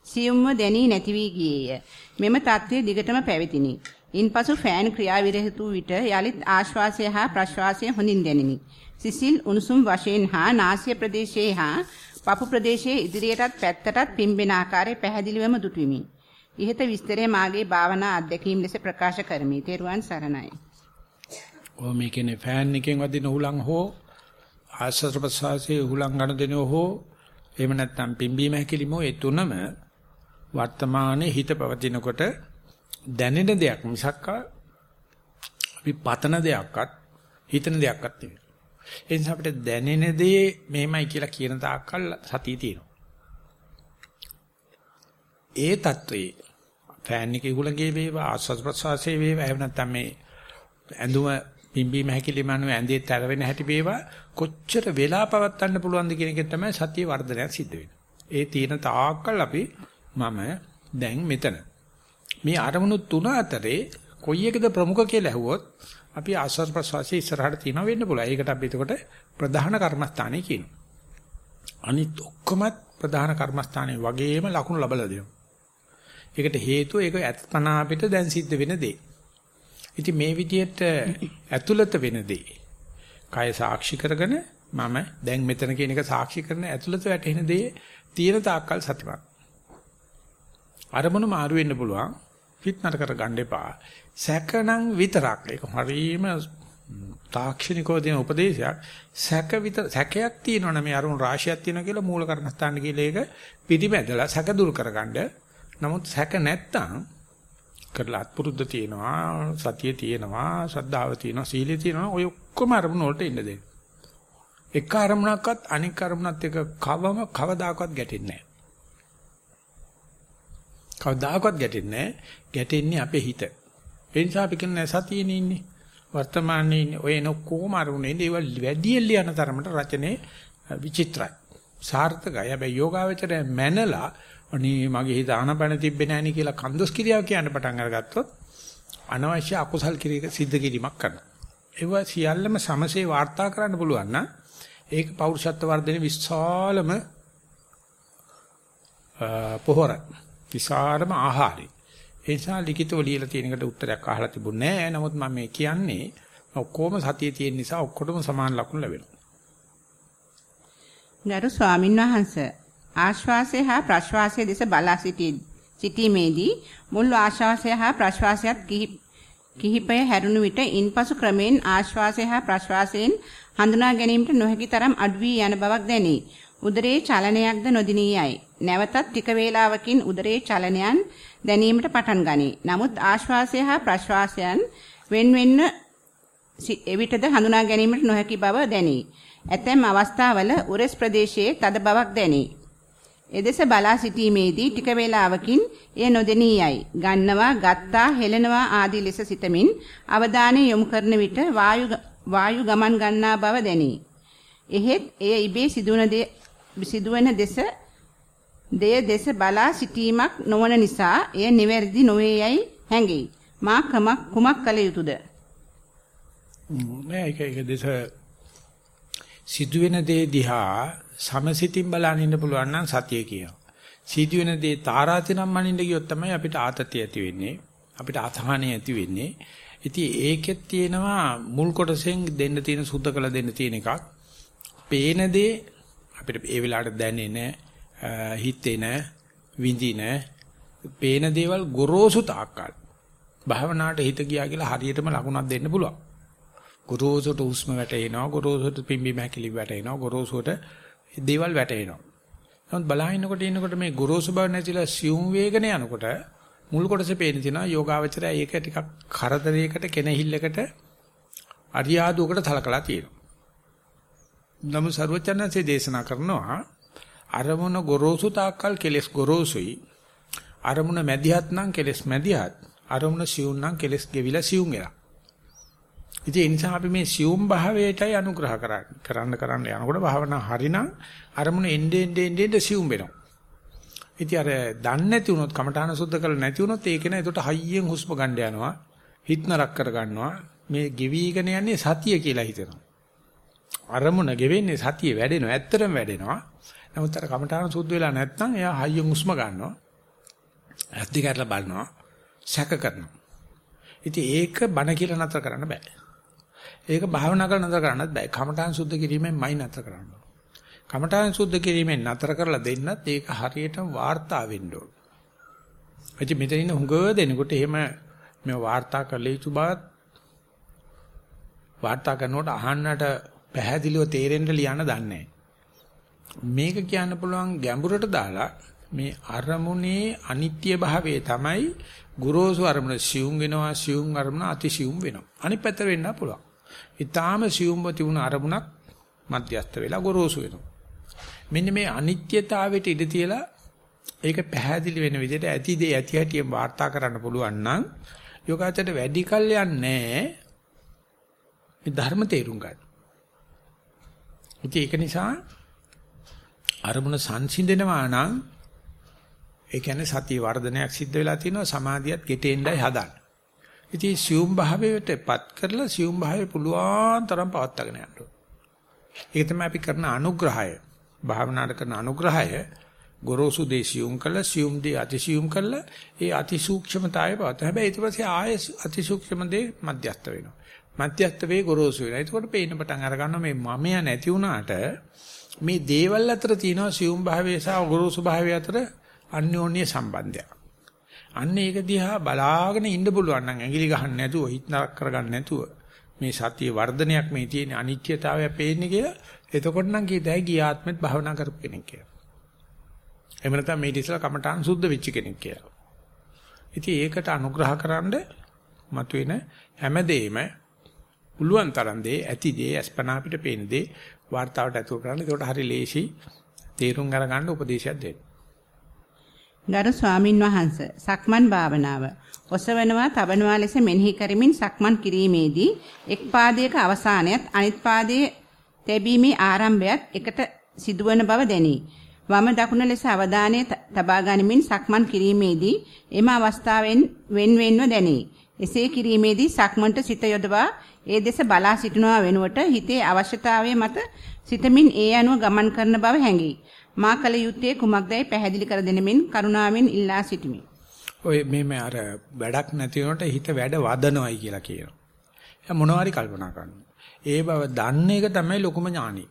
සියුම්ව දැනී නැති වී ගියේය. මෙම தත්ත්වය දිගටම පැවතිනි. ඉන්පසු ෆෑන් ක්‍රියාවිරහිත වූ විට යලිත් ආශ්වාසය හා ප්‍රශ්වාසය හොඳින් දැනිනි. සිසිල් උණුසුම් වශයෙන් හා නාසය ප්‍රදේශයේ හා පපු ප්‍රදේශයේ ඉදිරියටත් පැත්තටත් පිම්බෙන ආකාරය පැහැදිලිවම දුටුවිමි. ඉහත විස්තරය මාගේ භාවනා අත්දැකීම් ලෙස ප්‍රකාශ කරමි. තෙරුවන් සරණයි. ඔය මේකනේ ෆෑන් එකෙන් වදින උලන් හෝ ආශ්‍රද ප්‍රසවාසයේ උලන් ගන්න දෙනෝ හෝ එහෙම නැත්නම් පිම්බීම හැකිලිම ඒ තුනම වර්තමානයේ හිත පවතිනකොට දැනෙන දෙයක් මිසක් අපි පතන දෙයක්වත් හිතන දෙයක්වත් නෙවෙයි. ඒ නිසා අපිට දැනෙන දේ මෙහෙමයි කියලා කියන තාක්කල් සතිය තියෙනවා. ඒ தત્ත්වයේ ෆෑන් එකේ උලගේ වේවා ආස්වාද ප්‍රසවාසයේ වේවා එහෙම නැත්නම් මේ ඇඳුම පිම්බීම හැකිලිම අනුව ඇඳේ තර වෙන හැටි වේවා කොච්චර වෙලා පවත්වන්න පුළුවන්ද කියන එක තමයි සතිය වර්ධනයක් සිද්ධ වෙන්නේ. ඒ තියෙන තාක්කල් අපි මම දැන් මෙතන. මේ අරමුණු තුන අතරේ කොයි එකද ප්‍රමුඛ කියලා ඇහුවොත් අපි ආස්වාද ප්‍රසවාසයේ ඉස්සරහට තියනවා වෙන්න පුළුවන්. ඒකට අපි එතකොට ප්‍රධාන කර්මස්ථානය කියනවා. අනිත් ඔක්කොම ප්‍රධාන කර්මස්ථානයේ වගේම ලකුණු ලබලා දෙනවා. ඒකට හේතුව ඒක අත්පනා අපිට දැන් සිද්ධ වෙන දේ. ඉතින් මේ විදිහට ඇතුළත වෙන දේ. කය සාක්ෂි කරගෙන මම දැන් මෙතන කියන එක සාක්ෂි කරන ඇතුළත වැටෙන දේ තියෙන තාක්කල් සතිමත්. අරමුණු මාරු වෙන්න පුළුවන්. පිටනට කර ගන්න එපා. සැකනම් විතරක්. ඒක හරීම තාක්ෂණිකව දෙන උපදේශයක්. සැක විතර සැකයක් තියෙනවනේ මේ අරමුණු රාශියක් තියෙනවා කියලා මූල කර්මස්ථාන කියලා ඒක පිටිමැදලා සැක දුරු කරගන්න. නමුත් සැක නැත්තම් කරලා අත්පුරුද්ද තියෙනවා සතිය තියෙනවා ශ්‍රද්ධාව තියෙනවා සීලය තියෙනවා ඔය ඔක්කොම අරමුණු වලට එන්න දෙන්න. එක අරමුණක්වත් අනික් අරමුණත් එක්ක කවම කවදාකවත් ගැටෙන්නේ නැහැ. කවදාකවත් ගැටෙන්නේ නැහැ. ගැටෙන්නේ අපේ හිත. ඒ නිසා අපි කියන්නේ සතියේ ඉන්නේ. වර්තමානයේ ඉන්නේ. ඔය එන කොහොම අරුනේ ඒව වැඩි ලියන තරමට රචනයේ විචිත්‍රයි. සාර්ථකයි. හැබැයි යෝගාවචරය මැනලා අනේ මගේ හිත ආනපන තිබ්බේ නැණි කියලා කන්දොස් කිරියාව කියන්න පටන් අරගත්තොත් අනවශ්‍ය අකුසල් කිරීක සිද්ධ කිරීමක් කරනවා. ඒව සියල්ලම සමසේ වාර්තා කරන්න පුළුවන් නම් ඒක පෞරුෂත්ව වර්ධනේ විශාලම පොහොර විශාලම ආහාරයි. ඒ නිසා ලිඛිතව ලියලා තියෙන එකට උත්තරයක් අහලා තිබුණේ නැහැ. නමුත් මම මේ කියන්නේ ඔක්කොම සතියේ තියෙන නිසා ඔක්කොටම සමාන ලකුණු ලැබෙනවා. ගරු ස්වාමින් වහන්සේ ආශ්වාසය හා ප්‍රශ්වාසය දෙස බලා සිටීමේදී මුල් ආශ්වාසය හා ප්‍රශ්වාසයත් කිහිපය හැරුණු විට ඉන්පසු ක්‍රමෙන් ආශ්වාසය හා ප්‍රශ්වාසයෙන් හඳුනා ගැනීමට නොහැකි තරම් අඩු වී යන බවක් දැනේ. උදරයේ චලනයක්ද නොදිනී යයි. නැවතත් ටික වේලාවකින් උදරයේ චලනයන් දැනීමට පටන් ගනී. නමුත් ආශ්වාසය හා ප්‍රශ්වාසයන් වෙන් වෙන්න එවිටද හඳුනා ගැනීමට නොහැකි බව දැනේ. ඇතැම් අවස්ථාවල උරස් ප්‍රදේශයේ තද බවක් දැනේ. එදෙස බලා සිටීමේදී ටික වේලාවකින් එය නොදෙනී යයි. ගන්නවා, ගත්තා, හෙලනවා ආදී ලෙස සිතමින් අවධානය යොමු කරන විට වායු වායු ගමන් ගන්නා බව දැනේ. එහෙත් එය ඉබේ සිදුවන සිදුවන දෙස දෙය දෙස බලා සිටීමක් නොවන නිසා එය නිවැරදි නොවේ යයි හැඟෙයි. මා ක්‍රමක් කුමක් කළ යුතුද? නෑ ඒක ඒක දෙස සිදුවෙන දේ දිහා සමසිතින් බලන්න ඉන්න පුළුවන් නම් සතිය කියනවා. සිදුවෙන දේ තාරාතිනම් මනින්න ගියොත් තමයි අපිට ආතතිය ඇති වෙන්නේ. අපිට අසහනය ඇති වෙන්නේ. ඉතින් ඒකෙත් තියෙනවා මුල් කොටසෙන් දෙන්න තියෙන සුද්ධ කළ දෙන්න තියෙන එකක්. පේන දේ අපිට ඒ වෙලාවට දැනෙන, හිතෙන, විඳින, පේන දේවල් ගොරෝසු තාක්කල් භාවනාවට හිත ගියා කියලා හරියටම ලකුණක් දෙන්න පුළුවන්. ගොරෝසුට උස්ම වැටෙනවා, ගොරෝසුට පිම්බි මැකිලි වැටෙනවා, ගොරෝසුට දේවල් වැටෙනවා. නමුත් බලහිනකොට ඉන්නකොට මේ ගොරෝසු බව නැතිලා සියුම් වේගන යනකොට මුල් කොටසේ පේන තියෙනවා යෝගාවචරය ඒක ටිකක් කරදරයකට කෙනහිල්ලකට අරියාදුවකට සලකලා තියෙනවා. නමුත් ਸਰවචනන්සේ දේශනා කරනවා අරමුණ ගොරෝසු තාක්කල් කෙලස් ගොරෝසුයි අරමුණ මැදිහත් නම් කෙලස් මැදිහත් අරමුණ සියුම් නම් කෙලස් ගෙවිලා සියුම් වෙලා. ඉතින් ඒ නිසා අපි මේ සියුම් භාවයටයි අනුග්‍රහ කරන්න කරන්න යනකොට භාවනා හරිනම් අරමුණ එnde ende ende සියුම් වෙනවා. ඉතින් අර දන්නේ නැති වුණොත් කමඨාන සුද්ධ කරලා නැති වුණොත් ඒක නේ එතකොට හයියෙන් හුස්ම ගන්න යනවා. හිත නරක කර ගන්නවා. මේ ගෙවිගෙන යන්නේ සතිය කියලා හිතෙනවා. අරමුණ ගෙවෙන්නේ සතිය වැඩෙනවා. ඇත්තටම වැඩෙනවා. නමුත් අර කමඨාන සුද්ධ වෙලා නැත්නම් එයා හයියෙන් හුස්ම ගන්නවා. ඇස් දෙක අරලා බලනවා. සැක කරනවා. ඉතින් ඒක බණ කියලා නතර කරන්න බෑ. ඒක භාවනා කරලා නතර කරන්නත් බෑ. කමඨාන් සුද්ධ කිරීමෙන්මයි නතර කරන්න ඕන. කමඨාන් සුද්ධ කිරීමෙන් නතර කරලා දෙන්නත් ඒක හරියටම වාර්තා වෙන්න ඕන. එච්ච මෙතන ඉන්න හුඟ දෙනකොට එහෙම මේ වාර්තා කළ යුතු බවත් වාර්තා කරනකොට අහන්නට පැහැදිලිව තේරෙන්න ලියන්න දන්නේ මේක කියන්න පුළුවන් ගැඹුරට දාලා මේ අරමුණේ අනිත්‍ය භාවය තමයි ගුරුසු අරමුණ සියුම් වෙනවා සියුම් අරමුණ අතිසියුම් වෙනවා අනිත් පැත්තට වෙන්න පුළුවන් ඊටාම සියුම්ව තිබුණ අරමුණක් මධ්‍යස්ත වෙලා ගොරෝසු වෙනවා. මෙන්න මේ අනිත්‍යතාවයට ඉඩ තියලා ඒක පැහැදිලි වෙන විදිහට ඇති දේ ඇති හැටියෙන් වාර්තා කරන්න පුළුවන් නම් යෝගාචරයට වැඩි කල් යන්නේ මේ ධර්ම තේරුම් ගන්න. ඉතින් ඒක නිසා අරමුණ සංසිඳනවා නම් ඒ කියන්නේ සතිය වර්ධනයක් සිද්ධ වෙලා තිනවා සමාධියත් ගෙටෙන්නයි හදන්නේ. ඉතින් සියුම් භාවයටපත් කරලා සියුම් භාවය පුළුවන් තරම් පවත්වාගෙන යන්න ඕනේ. ඒක තමයි අපි කරන අනුග්‍රහය. භාවනාවට කරන අනුග්‍රහය ගොරෝසු දේ සියුම් කළා සියුම් දේ අතිසියුම් කළා ඒ අතිසූක්ෂමතාවය පවත. හැබැයි ඊට පස්සේ ආයෙ අතිසූක්ෂම දේ මධ්‍යස්ත වෙනවා. මධ්‍යස්ත වේ ගොරෝසු වෙනවා. එතකොට පේන්න පටන් අර ගන්නවා මේ මමයා නැති වුණාට මේ දේවල් අතර තියෙනවා සියුම් භාවය සහ ගොරෝසු භාවය අතර අන්‍යෝන්‍ය සම්බන්ධයක්. අන්න ඒක දිහා බලාගෙන ඉන්න පුළුවන් නම් ඇඟිලි ගහන්න නැතුව හිත නරක කරගන්න නැතුව මේ සතිය වර්ධනයක් මේ තියෙන අනිත්‍යතාවය පේන්නේ කියලා එතකොට නම් කීතයි ගියාත්මෙත් භවනා කරපු කෙනෙක් කියලා. එහෙම නැත්නම් මේ ඉතිසලා කමඨාන් සුද්ධ වෙච්ච කෙනෙක් කියලා. ඉතින් ඒකට අනුග්‍රහකරනද මතුවෙන හැමදේම පුළුවන් තරම් දේ ඇති දේ අස්පනා අපිට පේන දේ වார்த்தාවට ඇතුල් කරන්න. ඒකට හරි ලේසි තේරුම් අරගන්න උපදේශයක් දෙන්න. ගරු ස්වාමින් වහන්ස සක්මන් භාවනාව ඔසවනවා තබනවා ලෙස මෙනෙහි කරමින් සක්මන් කිරීමේදී එක් පාදයක අවසානයත් අනිත් පාදයේ තැබීමේ ආරම්භයත් එකට සිදුවන බව දැනේ. වම දකුණ ලෙස අවධානය තබා ගනිමින් සක්මන් කිරීමේදී එම අවස්ථාවෙන් වෙන් වෙන්ව දැනේ. එසේ කිරීමේදී සක්මන්ට සිත යොදවා ඒ දෙස බලා සිටිනවා වෙනුවට හිතේ අවශ්‍යතාවය මත සිතමින් ඒ අනුව ගමන් කරන බව හැඟේ. මා කල යුත්තේ කුමක්දයි පැහැදිලි කර දෙනෙමින් කරුණාවෙන් ඉල්ලා සිටිමි. ඔය මේ අර වැඩක් නැති වෙනකොට හිත වැඩ වදනවයි කියලා කියනවා. එයා මොනවාරි කල්පනා කරනවා. ඒ බව දන්න එක තමයි ලොකුම ඥානෙ.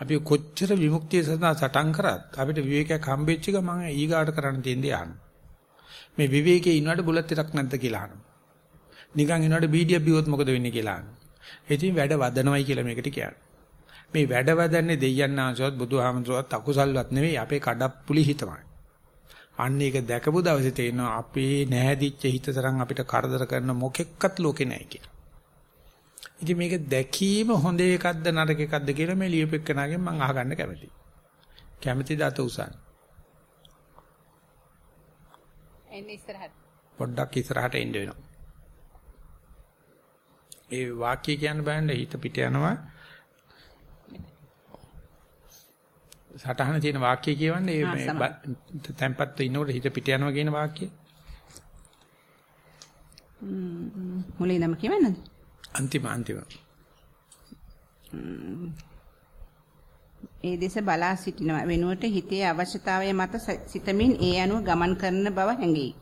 අපි කොච්චර විමුක්තිය සඳහා සටන් කරත් අපිට විවේකයක් හම්බෙච්ච ගමන් ඊගාට කරන්න තියෙන දේ අහන්න. මේ විවේකයේ ඉන්නවට බුලත් ටිකක් නැද්ද කියලා අහනවා. නිකන් ඉන්නවට බීඩියක් බිව්වොත් මොකද වෙන්නේ කියලා අහනවා. ඉතින් වැඩ වදනවයි කියලා මේකට කියන්නේ. මේ වැඩවදන්නේ දෙයයන් ආංශවත් බුදුහාමතුරුවත් අකුසල්වත් නෙවෙයි අපේ කඩප්පුලි හිතමයි. අන්න ඒක දැකපු දවසේ තේරෙනවා අපේ නැහැදිච්ච හිත තරම් අපිට කරදර කරන මොකෙක්වත් ලෝකේ නැහැ කියලා. ඉතින් මේක දැකීම හොඳ එකක්ද නරක එකක්ද කියලා මේ ලියුපෙක්කනාගෙන් මම අහගන්න කැමතියි. කැමතිද අත උසන්? එන්නේ ඉස්සරහට. පොඩ්ඩක් ඉස්සරහට එන්න වෙනවා. ඒ වාක්‍ය කියන්න බෑනේ හිත පිට යනවා. සටහන තියෙන වාක්‍ය කියවන්නේ මේ තැම්පත් ඉන්නකොට හිත පිට යනවා කියන වාක්‍යය. මුලින්ම කියවන්නද? අන්තිම අන්තිම. ඒ දෙස බලා සිටිනවා වෙනුවට හිතේ අවශ්‍යතාවය මත සිතමින් ඒ අනුව ගමන් කරන බව හැඟෙයි.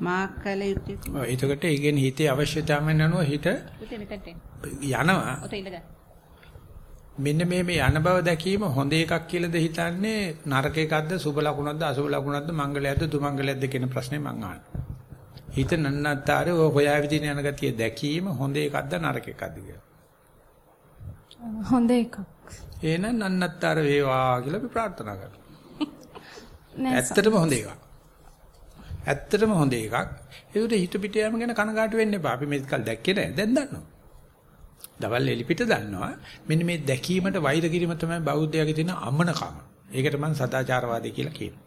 මා කල යුත්තේ ඔව් එතකොට ඒ කියන්නේ හිතේ අවශ්‍යතාවයන් අනුව හිත. යනවා. ඔතන ඉඳගන්න. මෙන්න මේ මේ යන බව දැකීම හොඳ එකක් කියලාද හිතන්නේ නරක එකක්ද සුබ ලකුණක්ද අසුබ ලකුණක්ද මංගලයක්ද දුමංගලයක්ද කියන ප්‍රශ්නේ මං අහනවා. හිත නන්නත්තරේ ඔය හොයා විදින යන ගතිය දැකීම හොඳ එකක්ද නරක එකක්ද කියලා. හොඳ එකක්. එහෙනම් නන්නත්තර වේවා කියලා අපි ප්‍රාර්ථනා කරනවා. [laughs] ඇත්තටම හොඳ එකක්. ඇත්තටම හොඳ එකක්. ඒකට හිත පිට යෑම ගැන කනගාටු වෙන්න එපා. අපි මේක කල් දැක්කේ නැහැ. දැන් දන්නවා. දවල් එලිපිට දන්නවා. මෙන්න මේ දැකීමට වෛර කිරීම තමයි බෞද්ධයාගේ තියෙන අමනකම. ඒකට මම සදාචාරවාදී කියලා කියනවා.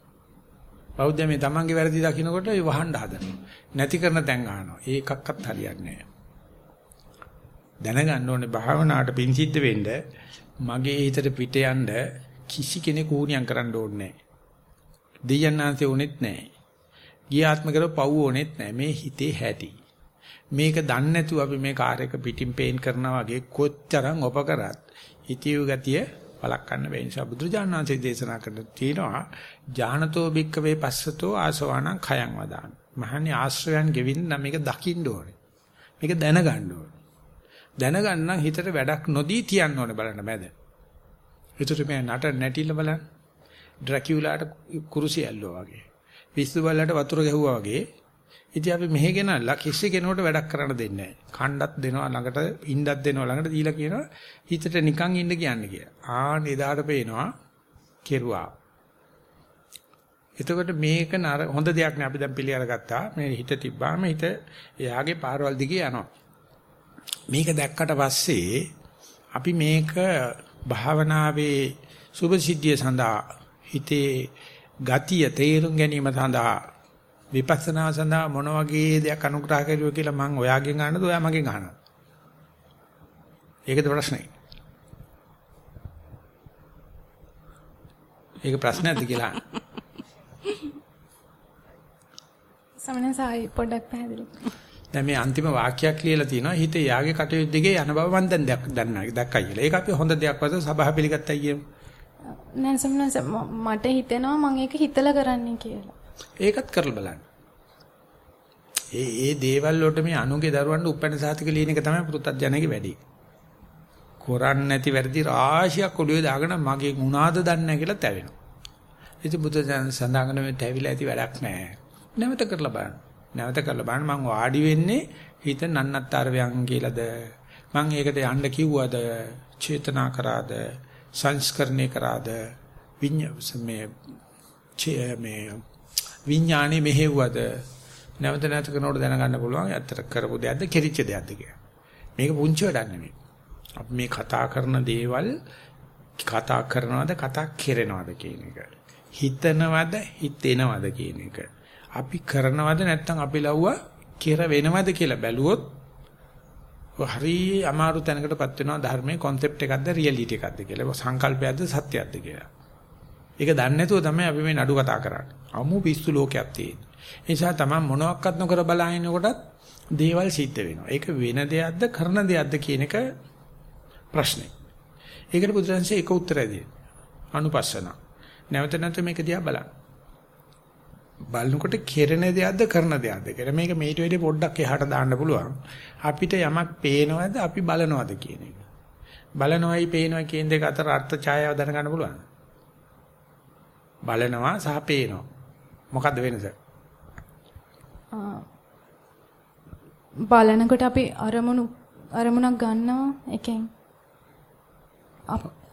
බෞද්ධයා මේ තමන්ගේ වැරදි දකින්නකොට ඒ වහන්න හදනවා. නැති කරන තැන් අහනවා. ඒකක්වත් හරියන්නේ නැහැ. දැනගන්න ඕනේ භාවනාවට පිං සිද්ධ වෙන්න මගේ හිතට පිට යන්න කිසි කෙනෙක් ඌණියම් කරන්න ඕනේ නැහැ. දෙයයන්ාන්සේ උනේත් නැහැ. ගියාත්ම කරව පව් ඕනෙත් නැහැ. මේ හිතේ හැටි. මේක දන්නේ නැතුව අපි මේ කාර් එක පිටින් පේන් කරනවා වගේ කොච්චරම් ඔප කරත් හිතියු ගතිය වළක්වන්න බැහැ. නිසා බුදුරජාණන් වහන්සේ දේශනා කරන තියෙනවා ඥානතෝ භික්කවේ පස්සතෝ ආසවාණං khයං වදාන. මහන්නේ ආශ්‍රයයන් ගෙවින්න නම් මේක දකින්න ඕනේ. මේක දැනගන්න ඕනේ. දැනගන්න නම් හිතට වැඩක් නොදී තියන්න ඕනේ බලන්න මැද. ඒතර මේ නට නැටිල බලන්න. ඩ්‍රැකියුලාට කුරුසි ඇල්ලුවා වගේ. පිස්සු බල්ලට වතුර ගැහුවා වගේ. ඉතින් අපි මෙහෙ ගෙනල්ලා කිසි කෙනෙකුට වැඩක් කරන්න දෙන්නේ නැහැ. කණ්ඩත් දෙනවා ළඟට ඉන්නත් දෙනවා ළඟට දීලා කියනවා හිතට නිකන් ඉන්න කියන්නේ කියලා. ආන් එදාට පේනවා කෙරුවා. එතකොට මේක නර හොඳ දෙයක් නේ අපි දැන් පිළි අරගත්තා. මේ හිත තිබ්බාම හිත එයාගේ පාරවල් දිගේ යනවා. මේක දැක්කට පස්සේ අපි මේක භාවනාවේ සුභසිද්ධිය සඳහා හිතේ ගතිය තේරුම් ගැනීම සඳහා විපස්සනා සඳහා මොන වගේ දෙයක් අනුග්‍රහ කරුවා කියලා මම ඔයාගෙන් අහනද ඔයා මගෙන් අහනද? ඒකද ප්‍රශ්නේ. ඒක ප්‍රශ්නයක්ද කියලා. සමනසයි පොඩ්ඩක් පැහැදිලි. දැන් මේ අන්තිම වාක්‍යයක් ලියලා තිනවා හිතේ යාගේ කටයුතු දිගේ යන බව මම දැන් දන්නා දැක්කයි කියලා. ඒක අපි හොඳ දෙයක් වශයෙන් සබහා පිළිගත්තයි කියමු. නෑ සමනස මට හිතෙනවා මම ඒක හිතලා කරන්නේ කියලා. ඒකත් කරලා බලන්න. ඒ ඒ දේවල් වලට මේ අනුගේ දරුවන්ට උපැන්න සාතික ලියන එක තමයි පුරුත්ජනගේ වැඩි. කරන්නේ නැති වැඩි රාශියක් ඔළුවේ දාගෙන මගේ ගුණාද දන්නේ නැහැ කියලා තැවෙනවා. ඉතින් බුද්ධ සඳහන් මේ තැවිලා ඇති වැඩක් නැහැ. නැවත කරලා බලන්න. නැවත කරලා බලන්න මං වාඩි වෙන්නේ හිත නන්නත්තර කියලාද මං ඒකට යන්න කිව්වද චේතනා කරාද සංස්කරණය කරාද විඤ්ඤාණය මේ විඥානේ මෙහෙව්වද නැවත නැවත කරනකොට දැනගන්න පුළුවන් ඇත්තට කරපු දෙයක්ද කෙරිච්ච දෙයක්ද කියලා. මේක පුංචි වැඩක් නෙමෙයි. අපි මේ කතා කරන දේවල් කතා කරනවද කතා කෙරෙනවද කියන එක. හිතනවද හිතෙනවද කියන එක. අපි කරනවද නැත්නම් අපි ලව්වා කෙර වෙනවද කියලා බැලුවොත් හරි අමාරු තැනකටපත් වෙනවා ධර්මයේ concept එකක්ද reality එකක්ද කියලා. සංකල්පයක්ද සත්‍යයක්ද කියලා. ඒක දන්නේ නැතුව තමයි අපි මේ නඩු කතා කරන්නේ. අමු පිස්සු ලෝකයක් තියෙන. ඒ නිසා තමයි මොනවත් නොකර බලහිනකොටත් දේවල් සිද්ධ වෙනවා. ඒක වෙන දෙයක්ද කරන දෙයක්ද කියන එක ප්‍රශ්නේ. ඒකට බුදුරජාණන්සේ එක උත්තරය දෙනවා. අනුපස්සන. නැවත නැවත මේක දිහා බලන්න. බලනකොට කෙරෙන දෙයක්ද කරන දෙයක්ද කියලා. මේක මේට වෙඩි පොඩ්ඩක් එහාට දාන්න පුළුවන්. අපිට යමක් පේනවද අපි බලනවද කියන එක. බලනවයි පේනවා කියන දෙක අතර අර්ථ ඡායාව දැනගන්න පුළුවන්. බලනවා සහ පේනවා. මොකද්ද වෙනස? බලනකොට අපි අරමුණු අරමුණක් ගන්නවා එකෙන්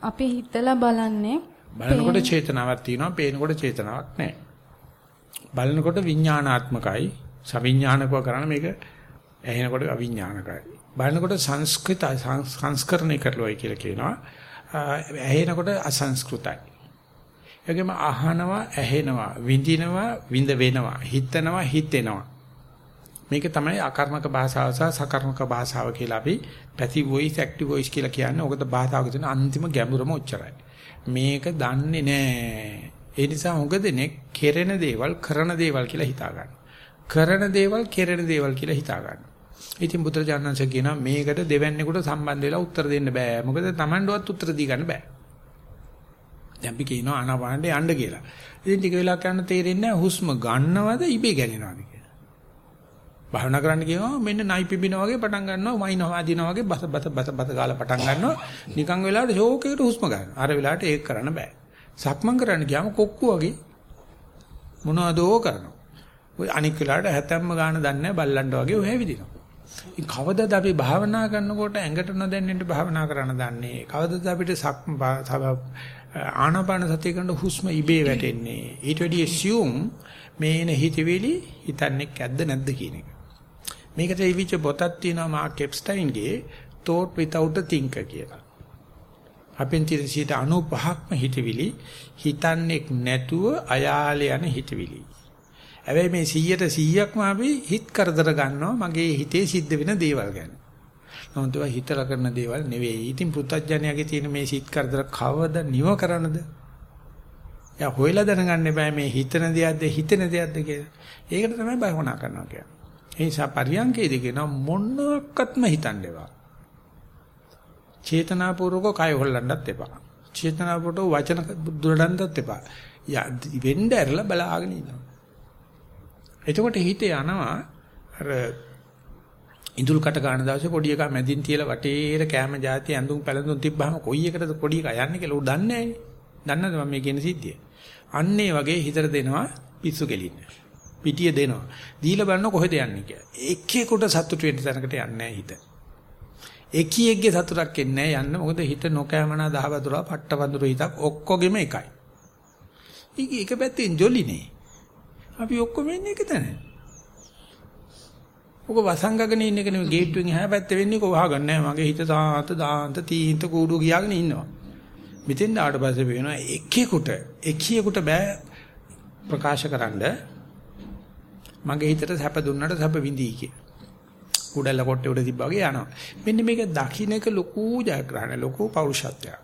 අපි හිතලා බලන්නේ බලනකොට චේතනාවක් තියෙනවා පේනකොට චේතනාවක් නැහැ. බලනකොට විඥානාත්මකයි සවිඥානිකව කරන මේක ඇහෙනකොට අවිඥානිකයි. බලනකොට සංස්කෘත සංස්කරණය කරලොයි කියලා කියනවා. ඇහෙනකොට අසංස්කෘතයි. ඒකම අහනවා ඇහෙනවා විඳිනවා විඳ වෙනවා හිතනවා හිතෙනවා මේක තමයි අකර්මක භාෂාව සහ සකර්මක භාෂාව කියලා අපි පැති වොයිස් ඇක්ටිව් වොයිස් කියලා කියන්නේ. ඔකද භාෂාවක තියෙන අන්තිම ගැඹුරම උච්චරයි. මේක දන්නේ නැහැ. ඒ නිසා හුඟ දෙනෙක් කෙරෙන දේවල් කරන දේවල් කියලා හිතා ගන්න. කරන දේවල් කෙරෙන දේවල් කියලා හිතා ගන්න. ඉතින් බුදුරජාණන්සේ කියනවා මේකට දෙවැන්නේකට සම්බන්ධ වෙලා උත්තර දෙන්න බෑ. මොකද Tamanඩවත් උත්තර දී ගන්න බෑ. දැන් අපි කියනවා ආනාපානෙ යන්න කියලා. ඉතින් ටික වෙලා කරන තේරෙන්නේ නැහැ හුස්ම ගන්නවද ඉබේ ගැනෙනවද කියලා. භාවනා කරන්න කියනවා මෙන්න නයි පිබිනා වගේ පටන් ගන්නවා වයින් හවාදිනා වගේ බස බස බස බස ගාලා පටන් ගන්නවා නිකන් වෙලාවට ෂෝක් එකට හුස්ම ගන්න. අර වෙලාවට ඒක කරන්න බෑ. සක්මන් කරන්න ගියාම කොක්කු වගේ මොනවදෝ කරනවා. ඔය අනික් වෙලාවට හැතැම්ම ගාන දන්නේ බල්ලන්ට වගේ ඔය හැවිදිනවා. ඉතින් කවදද අපි භාවනා කරනකොට ඇඟට නොදැන්නෙන්න භාවනා කරන්න දන්නේ? කවදද අපිට ආනාපාන සතිය කරන හුස්ම ඉබේ වැටෙන්නේ? ඊට වැඩි assume මේන හිතවිලි හිතන්නේ ඇද්ද නැද්ද කියන එක. මේකට ඉවිච්ච පොතක් තියෙනවා මාක් එප්ස්ටයින්ගේ thought without a thinker කියලා. අපෙන් තියෙන 95ක්ම හිතවිලි හිතන්නේ නැතුව අයාලේ යන හිතවිලි. හැබැයි මේ 100ට 100ක්ම අපි හිත කරදර ගන්නවා මගේ හිතේ සිද්ධ වෙන දේවල් ගැන. නමුත් ඒවා හිතලා කරන දේවල් නෙවෙයි. ඉතින් පුත්තජනයාගේ තියෙන මේ සිත් කරදර කවද නිව කරන්නද? එයා හොයලා දැනගන්න බෑ මේ හිතන දෙයක්ද හිතෙන දෙයක්ද කියලා. ඒකට තමයි භවනා කරනවා කියන්නේ. ඒ නිසා පරියන්කේදී කියන මොනක්වත්ම හිතන්න එපා. චේතනාපූර්වක කය හොල්ලන්නත් එපා. චේතනාපූර්වක වචන දුරඩන්නත් එපා. වෙන්න ඇරලා බලාගෙන ඉන්නවා. එතකොට හිතේ යනවා අර ඉඳුල් කට ගන්න දවසේ පොඩි එකා මැදින් තියලා වටේට කැම જાති ඇඳුම් පැළඳුම් තිබ්බහම කොයි එකටද පොඩි එකා යන්නේ කියලා උ දන්නේ නැහැ. දන්නද මම මේ කියන සිද්ධිය? අන්නේ වගේ හිතට දෙනවා පිස්සු කෙලින්න. පිටිය දෙනවා. දීලා බලන කොහෙද යන්නේ කියලා. එක්කෙකුට සතුට වෙන්න තැනකට යන්නේ හිත. එකියෙක්ගේ සතුටක් එන්නේ යන්න මොකද හිත නොකෑමනා දහවතුරා පට්ටවඳුරු හිතක් ඔක්කොගෙම එකයි. ඒක එක පැත්තෙන් ජොලිනේ. අපි ඔක්කොම ඉන්නේ එක තැන. ඔක වසංගගෙන ඉන්න එක නෙවෙයි ගේට්ටුවෙන් එහා පැත්තේ වෙන්නේ කොහා ගන්නෑ මගේ හිත තාන්ත දාන්ත තීන්ත කූඩු ගියාගෙන ඉන්නවා. මෙතෙන් ආවට පස්සේ වෙනවා එක්කෙකුට එකියෙකුට බෑ ප්‍රකාශකරනද මගේ හිතට සැප දුන්නට සැප විඳී කිය. කුඩල්ල කොට්ටේ උඩ තිබ්බා වගේ යනවා. මෙන්න මේක දකින්නක ලොකු ජයග්‍රහණ ලොකු පෞරුෂත්වයක්.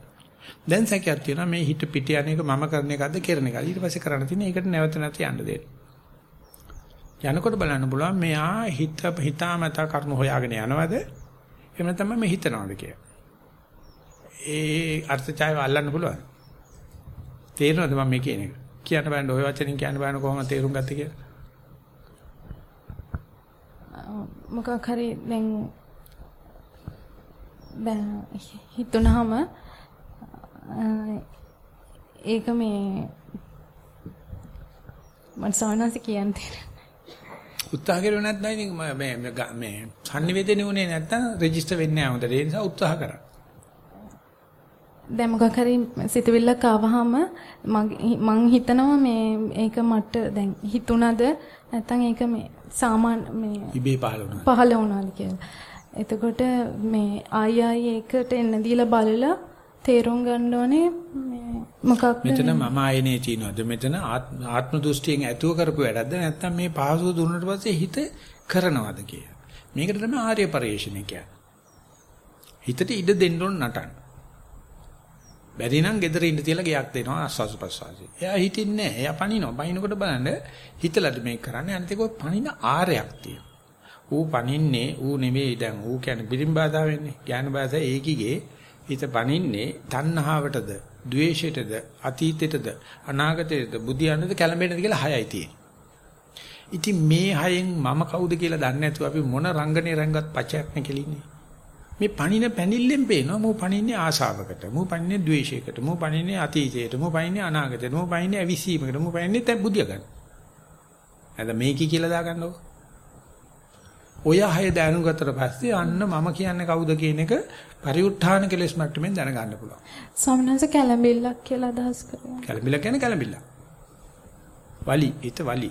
දැන් සැකයක් තියෙනවා මේ හිත පිට යන එක මම කරන එකද කරන එකද ඊට පස්සේ කරන්න තියෙන්නේ ඒකට නැවත නැවත යන්න දෙන්න. යනකොට බලන්න පුළුවන් මෙයා හිත හිතාමතා කරුණු හොයාගෙන යනවද? එහෙම නැත්නම් මේ හිතනවද කියලා. ඒ අර්ථචායව අල්ලන්න පුළුවන්. තේරෙනවද මම මේ කියන එක? කියන්න බෑනේ ඔය වචනින් කියන්න බෑනේ කොහොමද තේරුම් ගත්තේ කියලා. මොකක් හරි දැන් දැන් හිතුනහම ඒක මේ මට සවනස කියන්නේ උත්සාහ කරුවේ නැත්නම් ඉතින් මේ මේ sannivedana උනේ නැත්නම් රෙජිස්ටර් වෙන්නේ නැහැ හොඳට ඒ නිසා උත්සාහ කරා. දැන් මොකක් හරි සිතවිල්ලක් ආවහම මං හිතනවා මේ ඒක මට දැන් හිතුණද නැත්නම් ඒක මේ සාමාන්‍ය මේ ඉබේ පහළ වුණා. පහළ වුණාද කියලා. එතකොට මේ ආයි ආයි ඒකට එන්න දීලා බලලා තේරුම් ගන්න ඕනේ මොකක්ද මෙතන මම ආයනේ තියනවාද මෙතන ආත්ම දෘෂ්ටියෙන් ඇතුව කරපු වැඩක්ද නැත්නම් මේ පහසුව දුන්නට පස්සේ හිත කරනවද කිය. මේකට තමයි ආර්ය පරිශ්‍රණය කියන්නේ. හිතට ඉඩ දෙන්න ඕන නටන්න. බැරි නම් gedara ඉන්න තියලා ගයක් දෙනවා ආස්වාස ප්‍රසවාසී. එයා හිතින්නේ නැහැ. එයා පනිනවා. පනිනකොට බලන්න හිතලද මේක කරන්නේ අනිත් එක පනින ආරයක් තියෙනවා. ඌ පනින්නේ ඌ නෙවෙයි දැන් ඌ කියන්නේ බිරිම්බාධා වෙන්නේ. ඥාන බාධා ඒකිගේ හිත පනින්නේ තණ්හාවටද, ද්වේෂයටද, අතීතයටද, අනාගතයටද, බුද්ධියන්නද කැළඹෙන්නද කියලා හයයි තියෙන්නේ. ඉතින් මේ හයෙන් මම කවුද කියලා දන්නේ නැතුව අපි මොන රංගනේ රංගත් පචයක් නෙකලින්නේ. මේ පණින පැනිල්ලෙන් පේනවා මෝ පණින්නේ ආශාවකට මෝ පණින්නේ ද්වේෂයකට මෝ පණින්නේ අතීතයට මෝ පණින්නේ අනාගතයට මෝ පණින්නේ අවිසීමකට මෝ පණින්නේ තැ බුදිය ගන්න. නැද මේකී කියලා දාගන්නකො. ඔය හය දැනුගතට පස්සේ අන්න මම කියන්නේ කවුද කියන එක පරිඋත්ථාන කෙලෙස් මට්ටමින් දැනගන්න පුළුවන්. සමනස කැළඹිල්ලක් කියලා අදහස් කරනවා. කැළඹිල්ල කියන්නේ කැළඹිල්ල. වලි, ඊට වලි.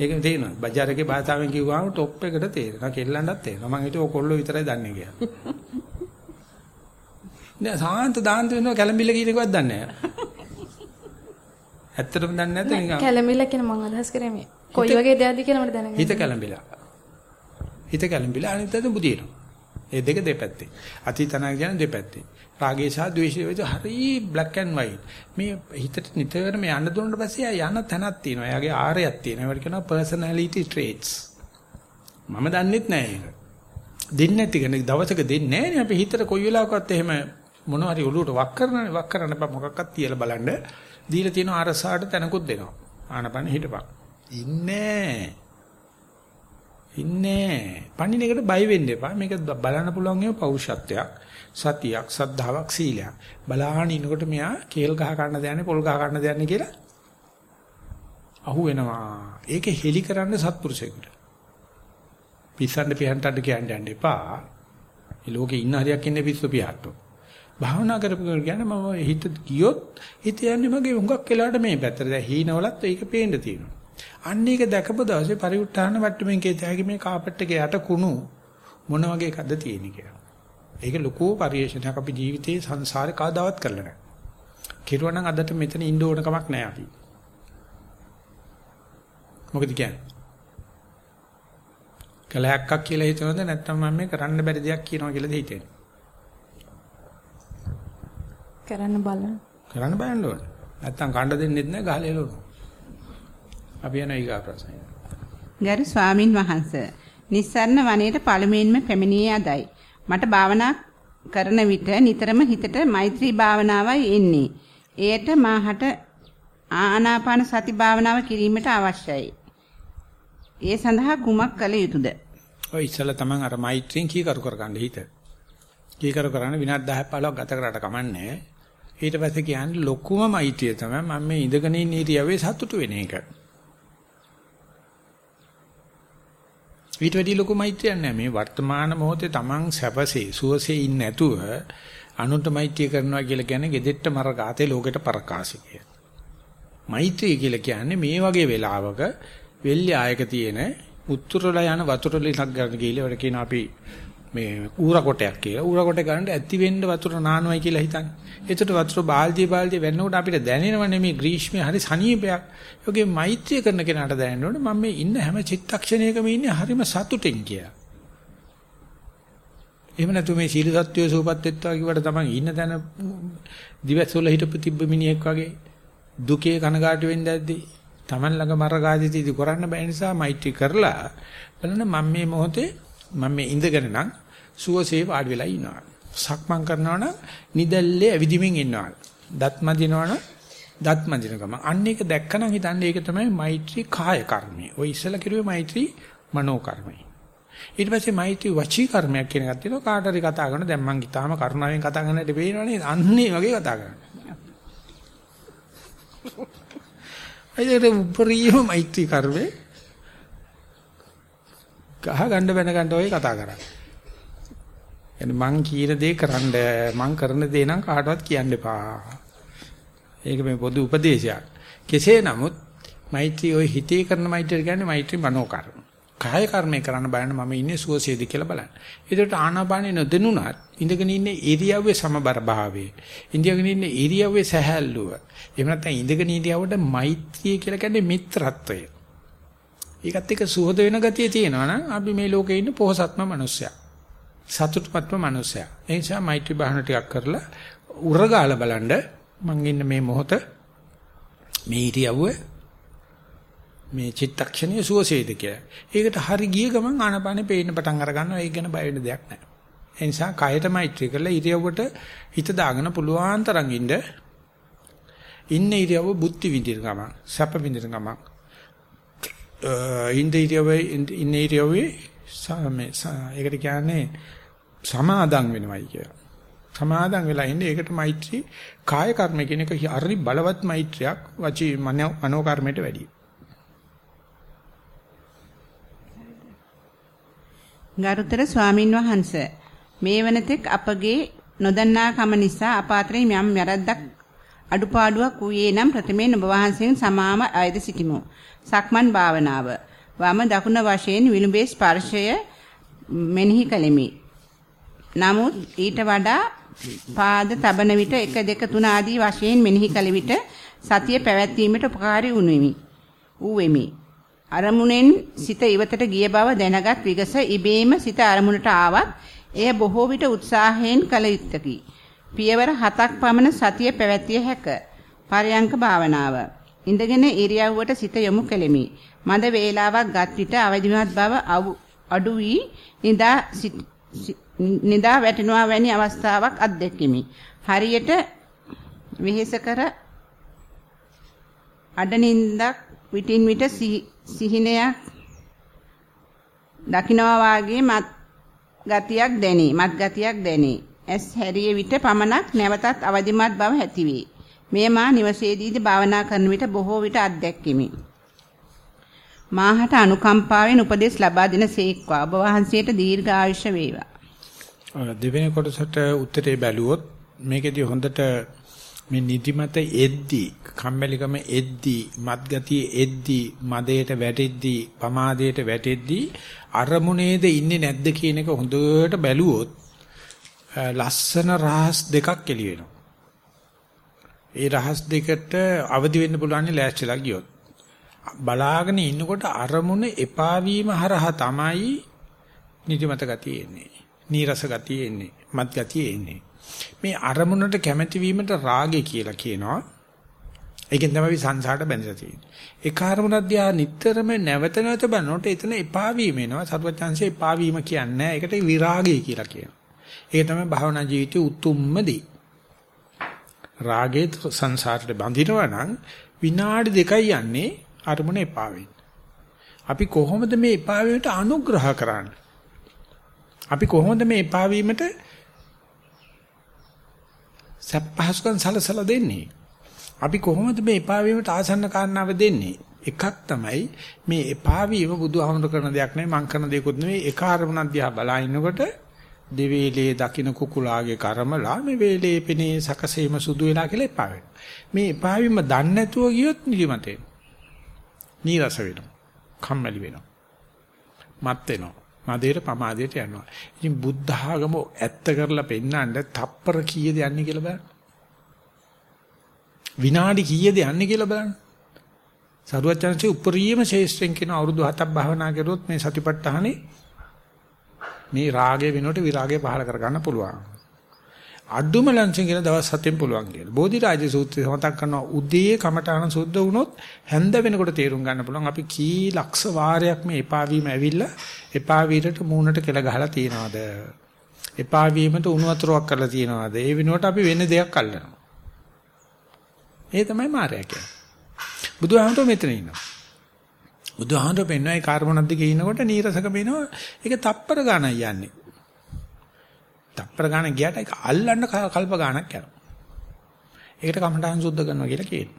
ඒක තේරෙනවා. බજાર එකේ භාෂාවෙන් කිව්වම টොප් එකට තේරෙනවා. කෙල්ලන්ටත් තේරෙනවා. මම හිතුවා ඔකොල්ලෝ විතරයි දන්නේ කියලා. නෑ සාන්ත දාන්ත වෙනවා කැළඹිල්ල කියන එකවත් දන්නේ නෑ. ඇත්තටම දන්නේ නැත්නම් කැළඹිල්ල කියන මම අදහස් කරේ මේ කොයි වගේ දෙයක්ද කියලා මට දැනගන්න. හිත කැළඹිලා. හිත කැළඹිලා අනිත් අත බුදිනවා. ඒ දෙක දෙපැත්තේ. අතීතනා කියන දෙපැත්තේ. රාගය සහ ද්වේෂය වෙද හරි black and white. මේ හිතට නිතරම යන්න දුන්නාට පස්සේ යන තැනක් තියෙනවා. එයාගේ ආරයක් තියෙනවා. ඒවට කියනවා personality traits. මම දන්නෙත් නෑ ඒක. දෙන්නේ නැති කෙනෙක් දවසක දෙන්නේ නෑනේ අපි හිතට කොයි වෙලාවකවත් එහෙම මොනවා හරි ඔලුවට වක් කරනනේ වක් කරන්න බෑ මොකක්වත් තියලා බලන්න. දීලා තියෙන අරසාට තැනකුත් දෙනවා. ආනපන හිටපන්. ඉන්නේ ඉන්නේ. පණින එකට බය වෙන්න එපා. මේක බලන්න පුළුවන් ඒ පෞරුෂත්වයක්. සතියක්, සද්ධාාවක්, සීලයක්. බලාහන ඉනකොට මෙයා කේල් ගහ ගන්න දයන්නේ, පොල් ගහ ගන්න දයන්නේ කියලා අහු වෙනවා. ඒක හෙලි කරන්න සත්පුරුෂයෙකුට. පිස්සන්න පියන්ටන්න කියන්න යන්න එපා. මේ ලෝකේ ඉන්න හරියක් ඉන්නේ පිස්සු පියාට්ටෝ. භාවනා කරපු කියන්නේ මම හිත ගියොත් හිත යන්නේ මගේ හුඟක් වෙලාවට මේ පැත්තට. දැන් හීනවලත් ඒක පේන්න තියෙනවා. අන්න ඒක දැකපු දවසේ පරිඋත් ทาน මට්ටමින් කේතයගේ මේ කාපට් එකේ යට කුණු මොන වගේ එකක්ද තියෙන්නේ කියලා. ඒක ලොකු පරිශ්‍රණයක් අපි ජීවිතේ සංසාරේ කවදාවත් කරලා නැහැ. කිරුවා නම් අදට මෙතන ඉන්න ඕන කමක් නැහැ අපි. මොකද කියන්නේ? කලහයක්ක් කියලා හිතනවද නැත්නම් මම මේ කරන්න බැරි දෙයක් කියනවා කියලාද හිතෙන්නේ? කරන්න බලන්න. කරන්න බලන්න ඕනේ. නැත්නම් කණ්ඩ දෙන්නෙත් නැහැ ගහලා එළවනවා. අපි යන ඊගා ප්‍රශ්නය. ගරු ස්වාමින් වහන්සේ නිස්සරණ වනයේට පළමුවෙන්ම පැමිණියේ අදයි. මට භාවනා කරන විට නිතරම හිතට මෛත්‍රී භාවනාවයි එන්නේ. එයට මාහට ආනාපාන සති භාවනාව කිරීමට අවශ්‍යයි. ඒ සඳහා කුමක් කළ යුතුද? ඔය ඉස්සලා තමන් අර මෛත්‍රියෙන් කීකරු කරගන්න හිත. කීකරු කරන්න විනාඩි 10 15ක් ගත කරාට කමන්නේ. ඊට පස්සේ කියන්නේ ලොකුම මෛත්‍රිය තමයි මම මේ ඉඳගෙන ඉන්න ඉරියව්වේ සතුටු වෙන එක. ඊට වැඩි ලොකු මෛත්‍රියක් නැහැ. මේ වර්තමාන මොහොතේ තමන් සැපසේ සුවසේ ඉන්නේ නැතුව අනුන්ට මෛත්‍රිය කරනවා කියලා කියන්නේ gedetta මරගාතේ ලෝකෙට පරකාසිකය. මෛත්‍රිය කියලා කියන්නේ මේ වගේ වෙලාවක වෙල්ලි ආයක තියෙන උත්තරලා යන වතුර ලිලක් ගන්න ගිහලා වල කියන අපි මේ ඌර කොටයක් කියලා. ඌර කොට ගන්නට ඇති වෙන්න වතුර නානවයි කියලා හිතන්නේ. එතකොට වතුර බාල්දිය බාල්දිය වෙන්නකොට අපිට දැනෙනවනේ මේ ග්‍රීෂ්මයේ හරි සනීපයක්. යෝගේ මෛත්‍රිය කරන කෙනාට දැනෙනවනේ මම මේ ඉන්න හැම චිත්තක්ෂණයකම ඉන්නේ හරිම සතුටින් කියලා. එහෙම නැතු මේ සීල සත්වයේ සූපත් වෙත්වා කිව්වට තමයි ඉන්න තැන දිවස්වල හිටපු තිබ්බ මිනිහෙක් වගේ දුකේ කනගාටු වෙන්න ඇද්දි Taman ළඟ මරගාදිතීදි කරන්න බැහැ නිසා මෛත්‍රී කරලා බලන්න මම මේ මොහොතේ මම මේ ඉඳගෙන නම් සුවසේ වාඩි වෙලා ඉන්නවා. සක්මන් කරනවා නම් නිදැල්ලේ ඇවිදිමින් ඉන්නවා. දත් මදිනවා නම් දත් මදින ගම. අන්න ඒක දැක්කනම් හිතන්නේ ඒක තමයි මෛත්‍රී කාය කර්මය. ඔය ඉස්සලා කිරුවේ මෛත්‍රී මනෝ කර්මය. ඊට පස්සේ මෛත්‍රී වචී කර්මයක් කියන එකක් තියෙනවා. කාට හරි කතා කරන දැන් මං ඊටාම කරුණාවෙන් කතා කරන හැටි පේනවනේ. අන්නේ වගේ කතා කරන්නේ. [laughs] අයියට උපරිම මෛත්‍රී කර්මේ ගහ ගන්න බැන ගන්න ඔය කතා කරන්නේ. එනි මං කියන දේ කරන්න මං කරන දේ නම් කාටවත් කියන්න එපා. ඒක මේ පොදු උපදේශයක්. කෙසේ නමුත් මෛත්‍රී ඔය හිතේ කරන මෛත්‍රිය කියන්නේ මෛත්‍රී මනෝ කර්ම. කාය කර්මේ කරන්න බලන්න මම ඉන්නේ සුවසේද කියලා බලන්න. ඒකට ආනාපානෙ නොදෙනුණත් ඉඳගෙන ඉන්නේ ඉරියව්වේ සමබර භාවයේ. ඉඳගෙන ඉන්නේ ඉරියව්වේ සහැල්ලුව. එහෙම නැත්නම් ඉඳගෙන ඉරියව්වට මෛත්‍රිය කියලා කියන්නේ මිත්‍රත්වය. ඒකත් එක්ක සුහද වෙන ගතිය තියෙනවා නම් අපි මේ ලෝකේ ඉන්න පොහසත්ම මිනිස්සයා. සතුටුපත්ම මිනිස්සයා. ඒ නිසා මෛත්‍රී භාවන ටිකක් කරලා උරගාල බලන්න මං ඉන්න මේ මොහොත මේ ඉරියව්ව මේ චිත්තක්ෂණයේ සුවසේද කියලා. ඒකට හරි ගිය ගමන් ආනපානේ පේන්න පටන් අර ගන්නවා. ඒක ගැන බය වෙන්න දෙයක් නැහැ. ඒ නිසා කයට මෛත්‍රී කරලා ඉරියව්වට හිත දාගෙන පුළුවන් තරම් ඉන්න ඉන්න ඉරියව්ව බුද්ධි විඳින ගමන්, සැප විඳින ගමන්, ඉන්ද ඉරියව්වේ ඉන්න ඉරියව්වේ සමේ ඒකට කියන්නේ සමාදම් වෙනවයි කිය. සමාදම් වෙලා ඉන්නේ ඒකට මෛත්‍රී කාය කර්ම කියන එක හරි බලවත් මෛත්‍රියක් වචී මනෝ කර්මයට වැඩියි. ගරුතර ස්වාමින් වහන්සේ මේ වනතෙක් අපගේ නොදන්නාකම නිසා අපාත්‍රේ යම් වැරද්දක් අඩුපාඩුවක් වූයේ නම් ප්‍රථමයෙන් ඔබ වහන්සේගෙන් සමාම අයද සිටිමු. සක්මන් භාවනාව. වම දකුණ වශයෙන් විලුඹේ ස්පර්ශය මෙනෙහි කළෙමි. නමුත් ඊට වඩා පාද තබන විට 1 2 3 ආදී වශයෙන් මෙනෙහි කළ විට සතිය පැවැත්වීමට උපකාරී වුනිමි. ඌෙමි. අරමුණෙන් සිත ඉවතට ගිය බව දැනගත් විගස ඉබේම සිත අරමුණට ආවත් එය බොහෝ විට උත්සාහයෙන් කළ යුත්තකි. පියවර 7ක් පමණ සතිය පැවැත්විය හැක. පරයන්ක භාවනාව. ඉඳගෙන ඉරියව්වට සිත යොමු කෙලිමි. මද වේලාවක් ගත් විට අවදිමත් බව අඩු වී නිදා නිදා වැටෙනවා වැනි අවස්ථාවක් අත්දැකීමි. හරියට වෙහෙස කර අඩනින්දක් විටින් විට සිහිනයක් දකින්නවා වාගේ මත් ගතියක් දැනේ. මත් ගතියක් දැනේ. ඇස් හැරිය විට පමණක් නැවතත් අවදිමත් බව ඇතිවේ. මේ මා නිවසේදීද භාවනා කරන විට බොහෝ විට අත්දැක්කෙමි. මාහට අනුකම්පාවෙන් උපදෙස් ලබා දෙන සේක්වා ඔබ වහන්සේට දීර්ඝායුෂ වේවා. දෙවෙනි කොටසට උත්තරේ බැලුවොත් මේකෙදි හොඳට මේ නිදිමත එද්දි කම්මැලිකම එද්දි මත්ගතිය එද්දි මදයට වැටෙද්දි පමාදයට වැටෙද්දි අරමුණේද ඉන්නේ නැද්ද කියන එක හොඳට බැලුවොත් ලස්සන රහස් දෙකක් එළි වෙනවා. ඒ රහස් දෙකට අවදි වෙන්න පුළුවන් ලෑස්තිලා ගියොත්. බලාගෙන ඉන්නකොට අරමුණ එපා වීම හරහා තමයි නිදිමත ගතිය එන්නේ. නීරස ගතිය එන්නේ. මත් ගතිය එන්නේ. මේ අරමුණට කැමැති වීමට රාගය කියලා කියනවා. ඒකෙන් තමයි සංසාරට බැඳලා තියෙන්නේ. ඒ කාර්මුණක් දිහා නිටතරම නැවත නැවත බලනකොට එතන එපා වීම එනවා. සර්වඥාන්සේ එපා වීම කියන්නේ ඒකට විරාගය කියලා කියනවා. ඒක තමයි භවනා ජීවිතයේ උතුම්ම දේ. රාගේ සංසාරට බැඳිනවා නම් විනාඩි දෙකයි යන්නේ අරමුණ එපා අපි කොහොමද මේ එපා වීමට අනුග්‍රහ කරන්නේ? අපි කොහොමද මේ එපා වීමට සප්පහසුකම් සලසලා දෙන්නේ. අපි කොහොමද මේ එපා වීමට ආසන්න කාරණාව දෙන්නේ? එකක් තමයි මේ එපා වීම බුදුහමර කරන දෙයක් නෙවෙයි මං කරන දෙයක්වත් නෙවෙයි ඒ කාර්මුණක් දිහා බලා ඉන්නකොට දෙවේලේ දකින්න කුකුලාගේ කර්මලා මේ වේලේ පෙනේ සකසේම සුදු වෙලා කියලා එපා වෙනවා. මේ එපා වීම දන්නේ නැතුව ගියොත් නිදිමතේ. නීරස වෙනවා. කම්මැලි වෙනවා. මත් වෙනවා. මදේට පමාදයට යනවා. ඉතින් බුද්ධ ආගම ඇත්ත කරලා පෙන්නන්න තප්පර කීයද යන්නේ කියලා බලන්න. විනාඩි කීයද යන්නේ කියලා බලන්න. සරුවචනසේ උපරිම ශේෂ්ත්‍රයෙන් කියන අවුරුදු 7ක් භාවනා කරුවොත් මේ සතිපට්ඨානේ මේ රාගය වෙනුවට විරාගය පහල කරගන්න පුළුවන්. අඩුම ලංචෙන් කියන දවස් 7න් පුළුවන් කියලා. බෝධිරාජ සූත්‍රය සමතක් කරනවා උදේ කමඨාන සුද්ධ වුණොත් හැන්ද වෙනකොට තේරුම් ගන්න පුළුවන් අපි කී ලක්ෂ වාරයක් මේ එපා වීම ඇවිල්ලා එපා වීරට මූණට කෙල ගහලා තියනවාද? එපා වීමට උණු වතුරක් කරලා තියනවාද? ඒ වෙනුවට අපි වෙන දෙයක් අල්ලනවා. ඒ තමයි මායя කියන්නේ. බුදුහාමරෝ මෙතන ඉන්නවා. බුදුහාමරෝ පෙන්වයි කාර්බෝනත් දිගේ ඉනකොට නීරසක පේනවා. ඒක තප්පර ගණන් යන්නේ. තප්පර ගාන ගියට ඒක අල්ලන්න කල්ප ගානක් යනවා. ඒකට කමඨාන් සුද්ධ කරනවා කියලා කියනවා.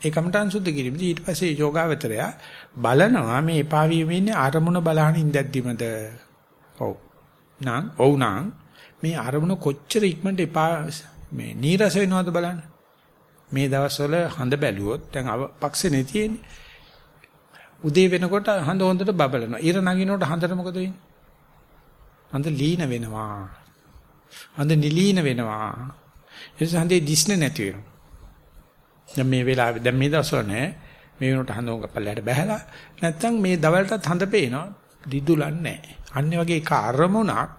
ඒ කමඨාන් සුද්ධ කිරීමේදී ඊට පස්සේ යෝගාවචරය බලනවා මේ එපා වීමේ ඉන්නේ අරමුණ බලහන් ඉඳද්දිමද. ඔව්. නාං ඔව් නාං මේ අරමුණ කොච්චර ඉක්මනට එපා මේ නීරස වෙනවද බලන්න. මේ දවස්වල හඳ බැලුවොත් දැන් පක්ෂේ තියෙන්නේ. උදේ වෙනකොට හඳ හොඳට බබලනවා. ඊර නගිනකොට හඳට මොකද වෙන්නේ? හඳ ලීන වෙනවා. හඳ නිලීන වෙනවා. ඒ නිසා හඳේ දිස්නේ නැති වෙනවා. දැන් මේ වෙලාවේ දැන් මේ දවස්වල නෑ මේ වෙනකොට හඳ උඟ පල්ලයට බහැලා නැත්තම් මේ දවල්ටත් හඳ පේනවා දිදුලන්නේ නෑ. අන්නේ වගේ එක අරමුණක්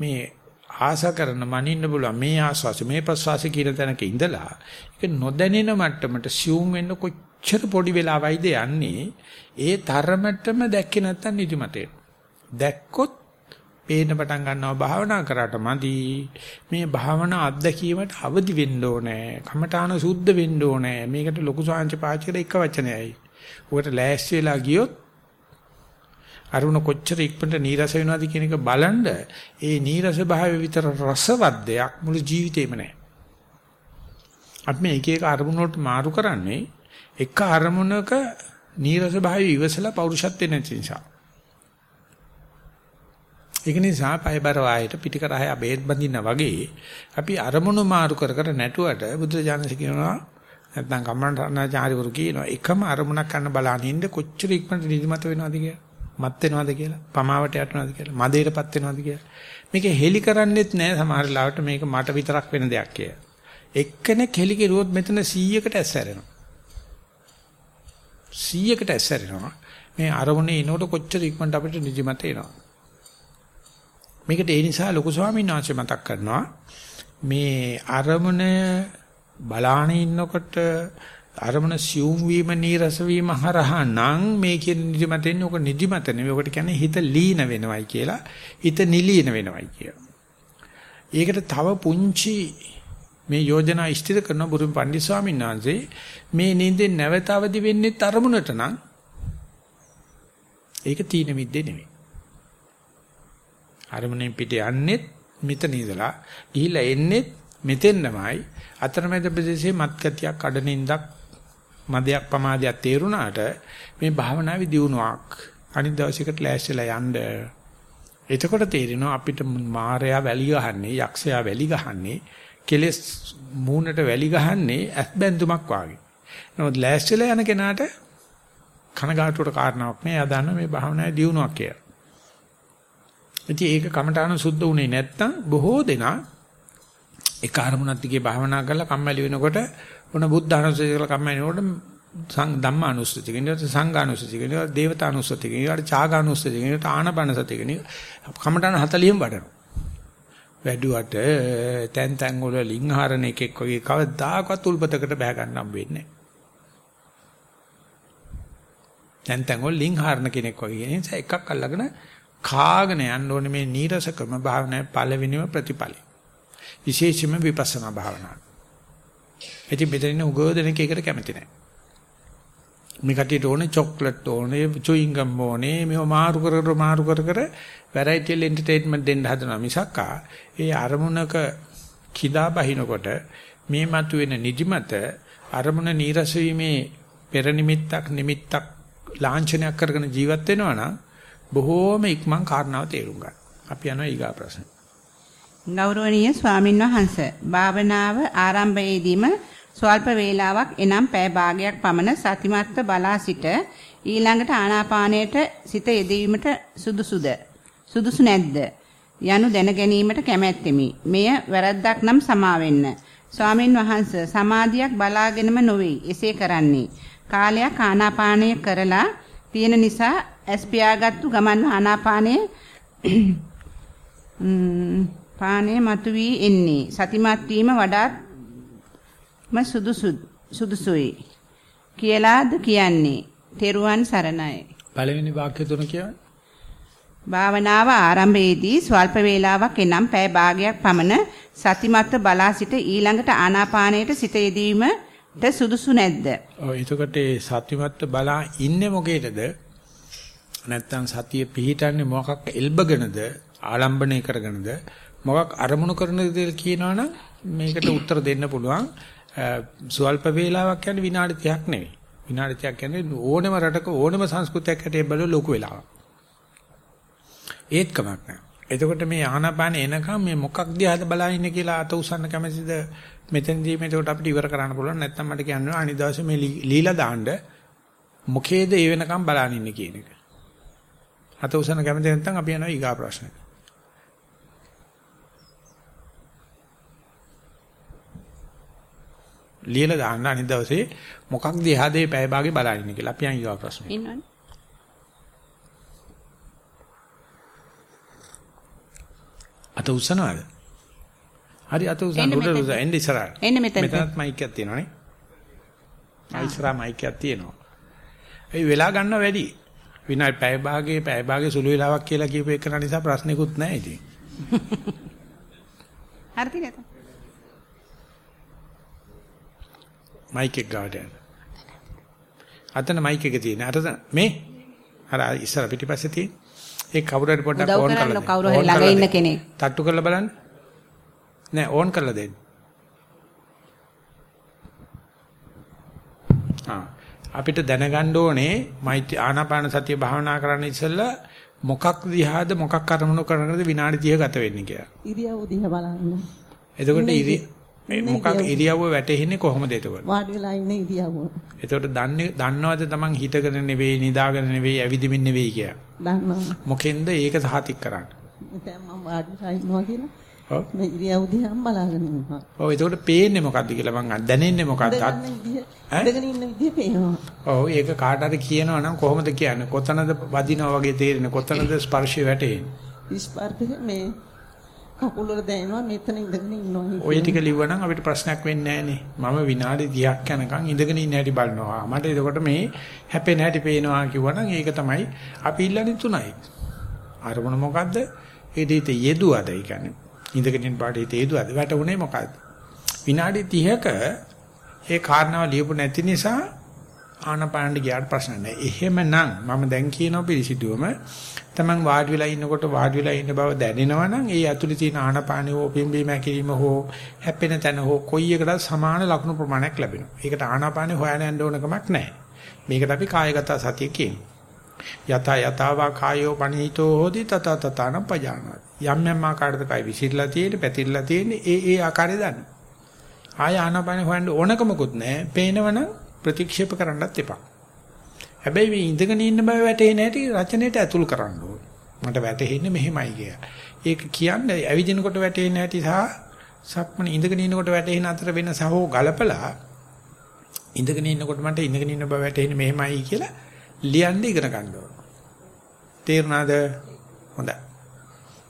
මේ ආස කරන මනින්න පුළුවන් මේ ආස්වාස මේ ප්‍රස්වාස කියන තැනක ඉඳලා ඒක නොදැනෙන මට්ටමට සියුම් වෙන්න කොච්චර පොඩි වෙලාවයිද යන්නේ? ඒ තරමටම දැක්කේ නැත්තම් නිදිමතේ. දැක්කොත් පේන්න පටන් ගන්නවා භාවනා කරාට මදි. මේ භාවනා අත්දැකීමට අවදි වෙන්න ඕනේ. කමඨාන සුද්ධ වෙන්න ඕනේ. මේකට ලොකු සාංශ පාවිච්චි කරලා එක වචනයයි. උකට ලෑස්ති වෙලා ගියොත් අරුණ කොච්චර ඉක්මනට නීරස වෙනවද කියන එක බලන්න ඒ නීරස භාවය විතර රසවත් දෙයක් මුළු ජීවිතේම නැහැ. අපි මේ එක එක අරමුණ වලට මාරු කරන්නේ එක අරමුණක නීරස භාවය ඉවසලා පෞරුෂත්වෙ නැති නිසා. ඒක නිසා පයබර වායට පිටිකරහය බෙහෙත් බඳිනා වගේ අපි අරමුණු මාරු කර කර නැටුවට බුදුරජාණන් කියනවා නැත්නම් කම්මණාචාර්යවරු කියනවා එකම අරමුණක් ගන්න බලන්න ඉන්න කොච්චර ඉක්මනට නිදිමත වෙනවද කියලා. මත් වෙනවද කියලා. පමාවට යටනවද කියලා. මදේටපත් වෙනවද කියලා. මේක හෙලි කරන්නෙත් නෑ සමහර ලාවට මේක මට විතරක් වෙන දෙයක් කියලා. එක්කෙනෙක් හෙලි කෙරුවොත් මෙතන 100කට ඇස්සරෙනවා 100කට ඇස්සරෙනවා. මේ අරමුණේ ඉනකොට කොච්චර ඉක්මනට අපිට නිදිමත එනවා. මේකට ඒ නිසා ලොකු ස්වාමීන් වහන්සේ මතක් කරනවා මේ අරමුණ බලාන ඉන්නකොට අරමුණ සියුම් වීම නීරස වීම හරහා නම් මේ කියන නිදිමතෙන්නේ ඔක නිදිමත නෙවෙයි. ඔකට කියන්නේ හිත ලීන වෙනවයි කියලා හිත නිලීන වෙනවයි කියලා. ඒකට තව පුංචි මේ යෝජනා ඉස්තිර කරන බුරුම පණ්ඩිත ස්වාමීන් වහන්සේ මේ නිින්දෙන් නැවත අවදි වෙන්නේ අරමුණට නම් ඒක තීන මිද්දේ නෙවෙයි. අරමුණෙන් පිට යන්නේ මෙතන ඉඳලා ගිහිල්ලා එන්නේ මෙතෙන්නමයි අතරමැද ප්‍රදේශයේ මත්කතියක් අඩනින්දක් මදයක් පමාදයක් තේරුණාට මේ භාවනාවේ දියුණුවක් අනිත් දවසකට ලෑස්තිලා යන්න එතකොට තේරෙනවා අපිට මායя වැලි ගහන්නේ යක්ෂයා වැලි ගහන්නේ කෙලස් මූණට වැලි ගහන්නේ ඇස්බැඳුමක් වාගේ. නමුත් ලෑස්තිලා යන කෙනාට කනගාටුවට කාරණාවක් නෑ. එයා දන්න මේ භාවනාවේ දියුණුවක් කියලා. ඉතින් ඒක කමඨාන සුද්ධ උනේ නැත්තම් බොහෝ දෙනා ඒ කාර්මුණත් දිගේ භාවනා කරලා කම්මැලි වෙනකොට මොන බුද්ධ අනුස්සතිය කියලා කම්මැලි වෙනකොට සං ධම්මානුස්සතිය කියනවා සංඝානුස්සතිය කියනවා දේවතානුස්සතිය කියනවා චාගානුස්සතිය කියනවා ආනපනසතිය කියනවා කමඨාන 40න් වඩනවා වැඩුවට තැන් තැන් වල ලිංහාරණ එකෙක් වගේ කවදාකවත් උල්පතකට බහ ගන්න හම් වෙන්නේ තැන් තැන් වල ලිංහාරණ කෙනෙක් වගේ නිසා එකක් අල්ලගෙන කාගෙන යන්න ඕනේ මේ නීරසකම භාවනාවේ පළවෙනිම ප්‍රතිඵලය විශේෂයෙන්ම විපස්සනා භාවනාව. ඉතින් මෙතන උගෝදෙනක එකට කැමති නැහැ. මේ කටියට ඕනේ චොක්ලට් ඕනේ චුයින් ගම් ඕනේ මේව මාරු කර කර මාරු කර කර වැරයිටිල් එන්ටර්ටේන්මන්ට් දෙන්න හදනවා මිසක්කා ඒ අරමුණක කිදා බහිනකොට මේ මතුවෙන නිදිමත අරමුණ නීරස වීමේ පෙර නිමිත්තක් නිමිත්තක් ලාංඡනයක් කරගෙන ජීවත් වෙනවා නම් බොහෝම ඉක්මන් කාරණාව තේරුම් ගන්න. අපි යනවා ඊගා ප්‍රශ්න. ගෞරවනීය ස්වාමින් වහන්සේ භාවනාව ආරම්භයේදීම ස්වල්ප වේලාවක් එනම් පෑ භාගයක් පමණ සතිමත්ව බලා සිට ඊළඟට ආනාපානයට සිත යෙදවීමට සුදුසුද සුදුසු නැද්ද යනු දැන ගැනීමට කැමැත්තෙමි. මෙය වැරද්දක් නම් සමාවෙන්න. ස්වාමින් වහන්සේ සමාධියක් බලාගෙනම නොවේ. එසේ කරන්නේ. කාලයක් ආනාපානය කරලා තියෙන නිසා ඇස් පියාගත්තු ගමන් ආනාපානය [clears throat] පානය මතුවී එන්නේ සතිමත් වීම වඩාත්ම සුදුසු සුදුසුයි. කියලාද කියන්නේ? තෙරුවන් සරණයි. පළවෙනි වාක්‍ය තුන කියන්නේ භාවනාව ආරම්භයේදී ස්වල්ප වේලාවක් එනම් පැය භාගයක් පමණ සතිමත්ව බලා සිට ඊළඟට ආනාපානයට සිත යෙදීමට සුදුසු නැද්ද? ඔව් එතකොට ඒ සතිමත්ව බලා ඉන්නේ මොකේද? නැත්තම් සතිය පිහිටන්නේ මොකක් එල්බගෙනද? ආලම්බණය කරගෙනද? මොකක් අරමුණු කරන දේ කියනවනම් මේකට උත්තර දෙන්න පුළුවන් සුවල්ප වේලාවක් කියන්නේ විනාඩි 30ක් නෙවෙයි. විනාඩි 30ක් කියන්නේ ඕනෙම රටක ඕනෙම සංස්කෘතියක් හැටියට බලන ලොකු වෙලාවක්. ඒත් කමක් නැහැ එතකොට මේ ආනාපාන එනකම් මේ මොකක් දිහාද බලන්නේ කියලා අත උස්සන්න කැමතිද? මෙතනදී මේකට අපිට ඉවර කරන්න පුළුවන්. නැත්නම් මට කියන්න අනිත් දවසේ මේ ලීලා දාන්න මොකේද ඒ වෙනකම් බලන්න ඉන්නේ කියන එක. අත උස්සන්න කැමති නැත්නම් අපි යනවා ඊගා ප්‍රශ්නෙට. ලියලා දාන්න අනිත් දවසේ මොකක්ද එහාදේ පැය භාගේ බලන්න කියලා. අපි යන් ඊගා ප්‍රශ්නේ. ඉන්නවනේ. අත උස්සනවාද? හරි අත උස්සන උඩ උස්ස එන්න ඉස්සරහට. එන්න මෙතන. මෙතනත් මයික් එකක් තියෙනවනේ. ආ ඉස්සරහා මයික් එකක් තියෙනවා. ඒ වෙලා ගන්නව වැඩි. විනාඩි පැය භාගේ පැය භාගේ සුළු වෙලාවක් කියලා කියපු එක නිසා ප්‍රශ්නෙකුත් නැහැ ඉතින්. හරිද නේද? මයික් එක ගාවට යන්න. අතන මයික් එක තියෙන. අර මේ අර ඉස්සර පිටිපස්සේ තියෙන. ඒ කවුරු හරි පොඩ්ඩක් ඕන් කරලා දෙන්න. කවුරු හරි ළඟ ඉන්න කෙනෙක්. තට්ටු කරලා බලන්න. නෑ ඕන් කරලා දෙන්න. ආ අපිට දැනගන්න ඕනේ මෛත්‍රී ආනාපාන සතිය භාවනා කරන්න ඉස්සෙල්ලා මොකක් දිහාද මොකක් අරමුණු කරනකද විනාඩි 30 ගත වෙන්නේ කියලා. ඉරියව් දිහා බලන්න. එතකොට ඉරි මේ මොකක් ඉරියව්ව වැටෙන්නේ කොහොමද එතකොට? වාඩි වෙලා ඉන්න ඉරියව්ව. එතකොට දන්නේ දන්නවද Taman හිතගෙන නෙවෙයි නිදාගෙන නෙවෙයි ඇවිදිමින් නෙවෙයි කියලා? දන්නවා. මොකෙන්ද ඒක සහතික කරන්නේ? දැන් මම වාඩි වෙලා ඉන්නවා කියලා. ඔව්. මේ ඉරියව් දිහා බලාගෙන ඉන්නවා. ඔව් එතකොට පේන්නේ මොකද්ද කියලා මං දැනෙන්නේ මොකද්ද? ඉඳගෙන ඉන්න විදිහ පේනවා. ඔව් ඒක කාට හරි කියනවා නම් කොහොමද කියන්නේ? කොතනද වදිනවා වගේ තේරෙන්නේ? කොතනද ස්පර්ශය වැටෙන්නේ? ස්පර්ශ මේ කකුල වල දැනෙනවා මෙතන ඉඳගෙන ඉන්නවා. ඔය ටික ලිව්වනම් අපිට ප්‍රශ්නයක් වෙන්නේ නැහනේ. මම විනාඩි 30ක් යනකම් ඉඳගෙන ඉන්න හැටි බලනවා. මට එතකොට මේ හැපෙන හැටි පේනවා කිව්වනම් ඒක තමයි අපි ඉල්ලන්නේ තුනයි. අරමුණ මොකද්ද? ඒ දෙයට යෙදුවද ඒ කියන්නේ ඉඳගෙන ඉන්න පාඩේ හිත යෙදුවද වැටුනේ මොකද්ද? විනාඩි 30ක ඒ කාරණාව ලියපු නැති නිසා ආනපානට ගියාට ප්‍රශ්න නැහැ. එහෙමනම් මම දැන් කියනවා පිළිසිදුවම තමන් වාඩි වෙලා ඉන්නකොට වාඩි වෙලා ඉන්න බව දැනෙනවා නම් ඒ ඇතුලේ තියෙන ආනපානිය හෝ පිම්බීම හැකිලිම හෝ හැපෙන තැන හෝ කොයි එකටත් සමාන ලකුණු ප්‍රමාණයක් ලැබෙනවා. ඒකට ආනපානිය හොයන්න යන්න ඕන කමක් නැහැ. මේකට අපි කායගත සතිය කියනවා. යත යතාවා කායෝ පනීතෝ හෝදි තත තතන පජානාති. යම් යම් ආකාරයකට කයි විසිරලා තියෙන්නේ පැතිරලා තියෙන්නේ ඒ ඒ ආකාරය දන්න. ආය ආනපානිය හොයන්න ඕනකමකුත් නැහැ. පේනවනම් ප්‍රතික්ෂේප කරන්නත් එපා. හැබැයි මේ ඉඳගෙන ඉන්න බව වැටේ නැටි රචනෙට ඇතුල් කරන්න ඕන. මට වැටෙන්නේ මෙහෙමයි කියලා. ඒක කියන්නේ ඇවිදිනකොට වැටෙන්නේ නැටි සහ සක්මන ඉඳගෙන ඉන්නකොට වැටෙන අතර වෙන සහෝ ගලපලා ඉඳගෙන ඉන්නකොට මට ඉඳගෙන ඉන්න බව වැටෙන්නේ මෙහෙමයි කියලා ලියන්න ඉගෙන ගන්න ඕන. තේරුණාද? හොඳයි.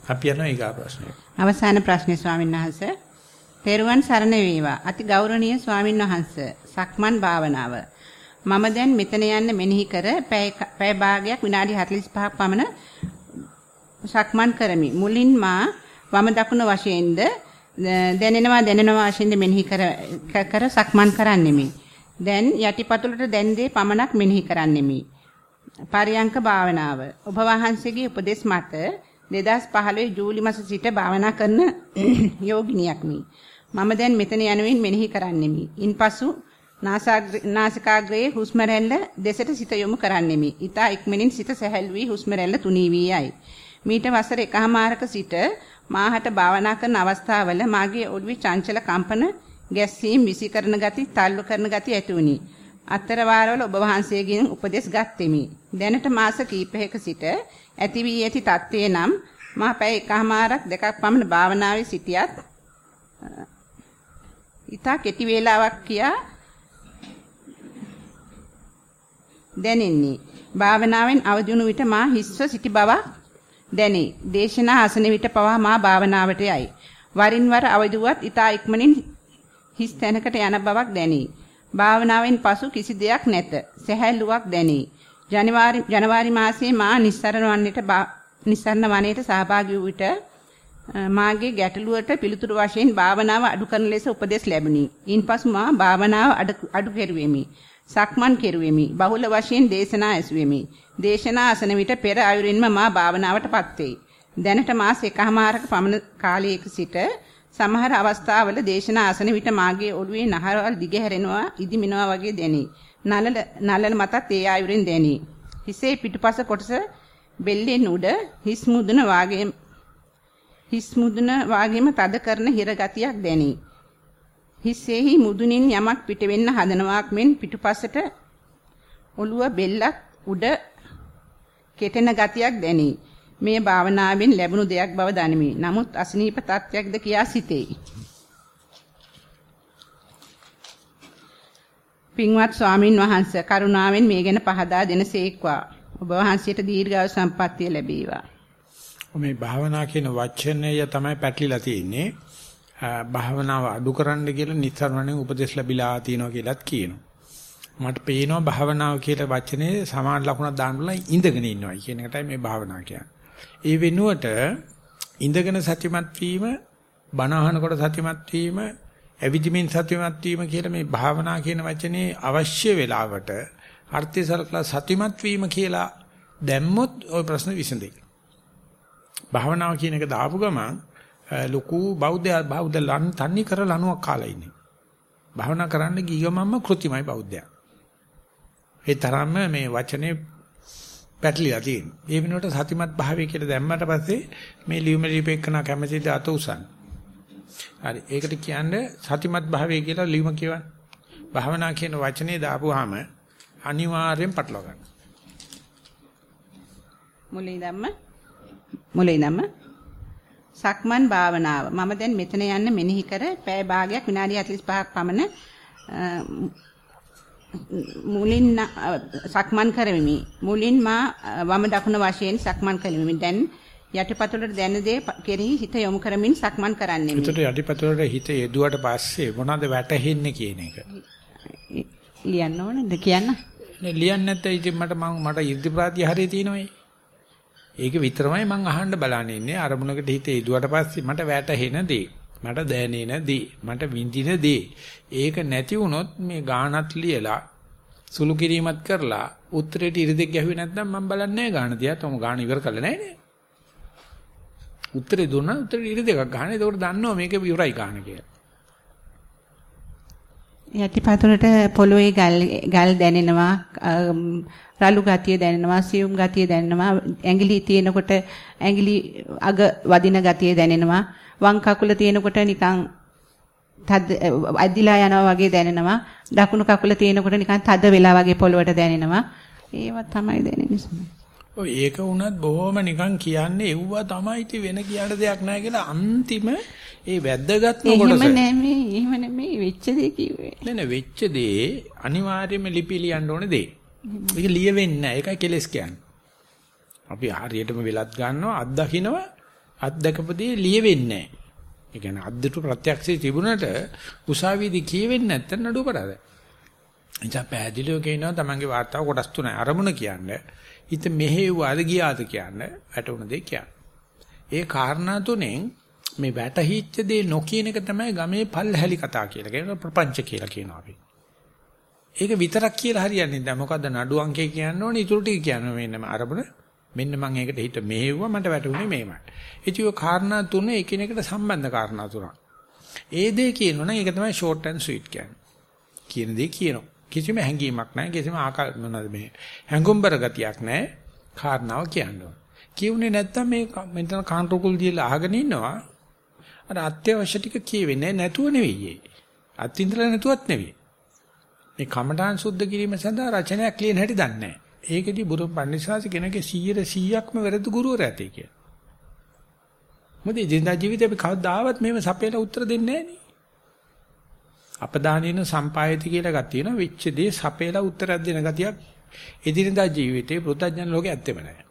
අපි යනවා ඊගා ප්‍රශ්නෙට. අවසාන ප්‍රශ්නේ ස්වාමීන් වහන්සේ. තෙරුවන් සරණ වේවා. අති ගෞරවනීය ස්වාමීන් වහන්සේ. සක්මන් භාවනාව. මම දැන් මෙතන යන්න මෙනෙහි කර පැය භාගයක් විනාඩි 45ක් පමණ සක්මන් කරමි. මුලින් මා වම දකුණ වශයෙන්ද දැනෙනවා දැනෙනවා වශයෙන්ද මෙනෙහි කර කර සක්මන් කරන්නෙමි. දැන් යටිපතුලට දැන් දේ පමණක් මෙනෙහි කරන්නෙමි. පරියංක භාවනාව. ඔබ වහන්සේගේ උපදෙස් මත 2015 ජූලි මාස සිට භාවනා කරන [clears throat] යෝගිනියක් මි. මම දැන් මෙතන යනුවෙන් මෙනෙහි කරන්නෙමි. ඉන්පසු නාසිකාග්‍රයේ හුස්ම රැල්ල දෙසට සිත යොමු කරන්නෙමි. ඊතා ඉක්මනින් සිත සැහැල් වී හුස්ම රැල්ල තුනී වී යයි. මීට වසර එකහමාරක සිට මාහට භාවනා කරන අවස්ථාවල මාගේ ඔළුවේ චංචල කම්පන ගැස්සීම් විසි කරන ගති, තල්ලු කරන ගති ඇති වුනි. අතර වාරවල ඔබ වහන්සේගෙන් උපදෙස් ගත්ෙමි. දැනට මාස කිහිපයක සිට ඇති වී ඇති තත්ත්වයේ නම් මා පැය එකහමාරක් දෙකක් පමණ භාවනාවේ සිටියත් ඊතා කෙටි වේලාවක් කියා දැනෙන්නේ. භාවනාවෙන් අවදි වුණු විට මා හිස්ව සිටි බව දැනේ. දේශනා අසන විට පවා මා භාවනාවට යයි. වරින් වර අවදිවත් ඊතා ඉක්මනින් හිස් තැනකට යන බවක් දැනේ. භාවනාවෙන් පසු කිසි දෙයක් නැත. සැහැල්ලුවක් දැනේ. ජනවාරි ජනවාරි මාසයේ මා නිස්සරණ වන්නේට නිස්සරණ වනයේට සහභාගී වූ විට මාගේ ගැටලුවට පිළිතුරු වශයෙන් භාවනාව අඩු කරන ලෙස උපදෙස් ලැබුණි. ඉන්පසු මා භාවනාව අඩු කෙරුවෙමි. සක්මන් කෙරුවෙමි. බහුල වශයෙන් දේශනා ඇසුවෙමි. දේශනා අසන විට පෙර අයුරින්ම මා භාවනාවටපත් වෙයි. දැනට මාස එකහමාරක පමණ කාලයක සිට සමහර අවස්ථාවල දේශනා අසන විට මාගේ ඔළුවේ නහරවල් දිගහැරෙනවා, ඉදිමිනවා වගේ දැනේ. නලල නලල මතත් ඒ අයුරින් දැනේ. හිසේ පිටුපස කොටස බෙල්ලෙන් උඩ හිස් මුදුන වාගේ හිස් මුදුන වාගේම තද කරන හිර ගතියක් දැනේ. හිස්සෙහි මුදුනින් යමක් පිටවෙන්න හදනවාක් මෙන් පිටුපසට ඔළුව බෙල්ලක් උඩ කෙටෙන ගතියක් දැනේ. මේ භාවනාවෙන් ලැබුණු දෙයක් බව දනිමි. නමුත් අසනීප තත්වයක්ද කියා සිතේ. පින්වත් ස්වාමින් වහන්සේ කරුණාවෙන් මේ ගැන පහදා දෙනසේක්වා. ඔබ වහන්සේට දීර්ඝායු සම්පන්නිය ලැබේවා. මේ භාවනා කියන වචනය තමයි පැටලිලා තියෙන්නේ. භාවනාව අඩු කරන්න කියලා නිතරම උපදෙස් ලැබිලා තියෙනවා කියලාත් කියනවා. මට පේනවා භාවනාව කියලා වචනේ සමාන ලකුණක් දාන්නලා ඉඳගෙන ඉන්නවා කියන එකටයි මේ භාවනාව කියන්නේ. ඒ වෙනුවට ඉඳගෙන සතිමත් වීම, බණ අහනකොට සතිමත් වීම, ඇවිදිමින් සතිමත් වීම කියලා මේ භාවනා කියන වචනේ අවශ්‍ය වෙලාවට අර්ථය සරකලා සතිමත් වීම කියලා දැම්මොත් ওই ප්‍රශ්න විසඳෙයි. භාවනාව කියන එක දාපු ගමන් ලොකු බෞද්ධ බෞද්ධ ලන් තන්නේ කර ලනුවක් කාලා ඉන්නේ. භාවනා කරන්න ගියමම කෘතිමයි බෞද්ධයා. ඒ තරම්ම මේ වචනේ පැටලිලා තියෙනවා. ඒ වෙනුවට සතිමත් භාවය කියලා දැම්මට පස්සේ මේ ලියුම ලියපෙකන කැමැතිද අත උසන්. හරි. ඒකට කියන්නේ සතිමත් භාවය කියලා ලියුම කියවන්න. භාවනා කියන වචනේ දාපුවාම අනිවාර්යෙන් පටලවා ගන්න. මුලින් මුලින් ධම්ම සක්මන් භාවනාව. මම දැන් මෙතන යන්න මෙනෙහි කර පැය භාගයක් විනාඩි 45ක් පමණ මුලින් සක්මන් කරෙමි. මුලින් මා වම දකුණ වශයෙන් සක්මන් කරෙමි. දැන් යටිපතුලට දැන දේ කෙරෙහි හිත යොමු කරමින් සක්මන් කරන්නෙමි. එතකොට යටිපතුලට හිත යෙදුවට පස්සේ මොනවද වැටහෙන්නේ කියන එක. ලියන්න ඕනද කියන්න? ලියන්න නැත්නම් ඉතින් මට මට 이르දි ප්‍රාතිහාරය තියෙනවායි. ඒක විතරමයි මං අහන්න බලන්නේ ඉන්නේ අරමුණකට හිත යෙදුවට පස්සේ මට වැටහෙන දේ මට දැනෙන දේ මට විඳින දේ ඒක නැති වුණොත් මේ ගානත් ලියලා සුළු කිරීමත් කරලා උත්තරේට ඉරිදෙක් ගැහුවේ නැත්නම් මම බලන්නේ නැහැ ගාන දිහා. තම ගාන ඉවර කළා නැහැ නේ. උත්තරේ දුන්නා උත්තරේ ඉරිදෙකක් ගන්න. ඒකෝට දන්නවා මේක ඉවරයි ගාන කියලා. යටිපතුලට පොළොවේ ගල් ගල් දැනෙනවා රළු ගතිය දැනෙනවා සියුම් ගතිය දැනෙනවා ඇඟිලි තියෙනකොට ඇඟිලි අග වදින ගතිය දැනෙනවා වම් කකුල තියෙනකොට නිකන් තද ඇදිලා යනවා වගේ දැනෙනවා දකුණු කකුල තියෙනකොට නිකන් තද වෙලා වගේ පොළොවට දැනෙනවා. ඒවා තමයි දැනෙන්නේ. ඔය ඒක වුණත් බොහොම නිකන් කියන්නේ එව්වා තමයි ඉති වෙන කියන දෙයක් නැහැ කියලා අන්තිම ඒ වැද්දගත්ම කොටස. එහෙම නෙමෙයි, එහෙම නෙමෙයි වෙච්ච දේ කිව්වේ. නෑ නෑ වෙච්ච දේ අනිවාර්යයෙන්ම ලිපි ලියන්න ඕනේ දේ. ඒක ලියවෙන්නේ නැහැ. ඒකයි කෙලස් කියන්නේ. අපි හරියටම වෙලත් ගන්නවා අත් දකින්නවා අත් දැකපදී ලියවෙන්නේ නැහැ. ඒ කියන්නේ අද්දට ප්‍රත්‍යක්ෂයේ තිබුණට උසාවියේදී කියවෙන්නේ නැත්නම් නඩුව පරාදයි. එනිසා පැහැදිලිව කියනවා තමන්ගේ වාර්තාව කොටස් තුනයි. අරමුණ කියන්නේ හිත මෙහෙව්වාද ගියාද කියන්නේ වැටුණ දෙයක් කියන්නේ. ඒ කාරණා තුනෙන් මේ වැටහිච්ච දේ නොකියන එක තමයි ගමේ පල්හැලි කතා කියලා කියනවා ප්‍රපංච කියලා කියනවා අපි. ඒක විතරක් කියලා හරියන්නේ නැහැ. මොකද්ද නඩු අංකේ කියන්න ඕනේ ඊටු ටික කියන්න මෙන්න අරමුණ මෙන්න මම ඒකට හිත මෙහෙව්වා මට වැටුනේ මේමයි. ඉතින් ඔය කාරණා තුන එකිනෙකට සම්බන්ධ කාරණා තුනක්. ඒ දේ කියනවනම් ඒක තමයි short and sweet කියන්නේ. කියන දේ කියනවා. කිසිම හැඟීමක් නැහැ. කිසිම ආකාර මොනවද මේ? හැඟුම්බර ගතියක් නැහැ. කාරණාව කියනවා කියුනේ නැත්තම් මේ මෙතන කාන්ටරුකුල් දීලා අහගෙන ඉන්නවා. අර අත්‍යවශ්‍ය ටික කියවෙන්නේ නැතුව නෙවෙයි අත්ින්දලා නැතුවත් නෙවෙයි. මේ කමඨාන් සුද්ධ කිරීම සඳහා රචනයක් ලියන හැටි දන්නේ නැහැ. ඒකෙදි බුදු පන්සිවාස කෙනෙක්ගේ 100 100ක්ම වැරදි ගුරුවරයා ඇතේ කියලා. මොකද ජීඳා ජීවිතේ අපි කවදාවත් මේව සපේලා උත්තර දෙන්නේ නැහැ නේ. අපදානින සම්පායති කියලා ගතිය තියෙනවා වෙච්ච දේ සපේලා උත්තරයක් දෙන ගතියක් එදිනදා ජීවිතේ පෘථජන ලෝකේ ඇත්තෙම නැහැ.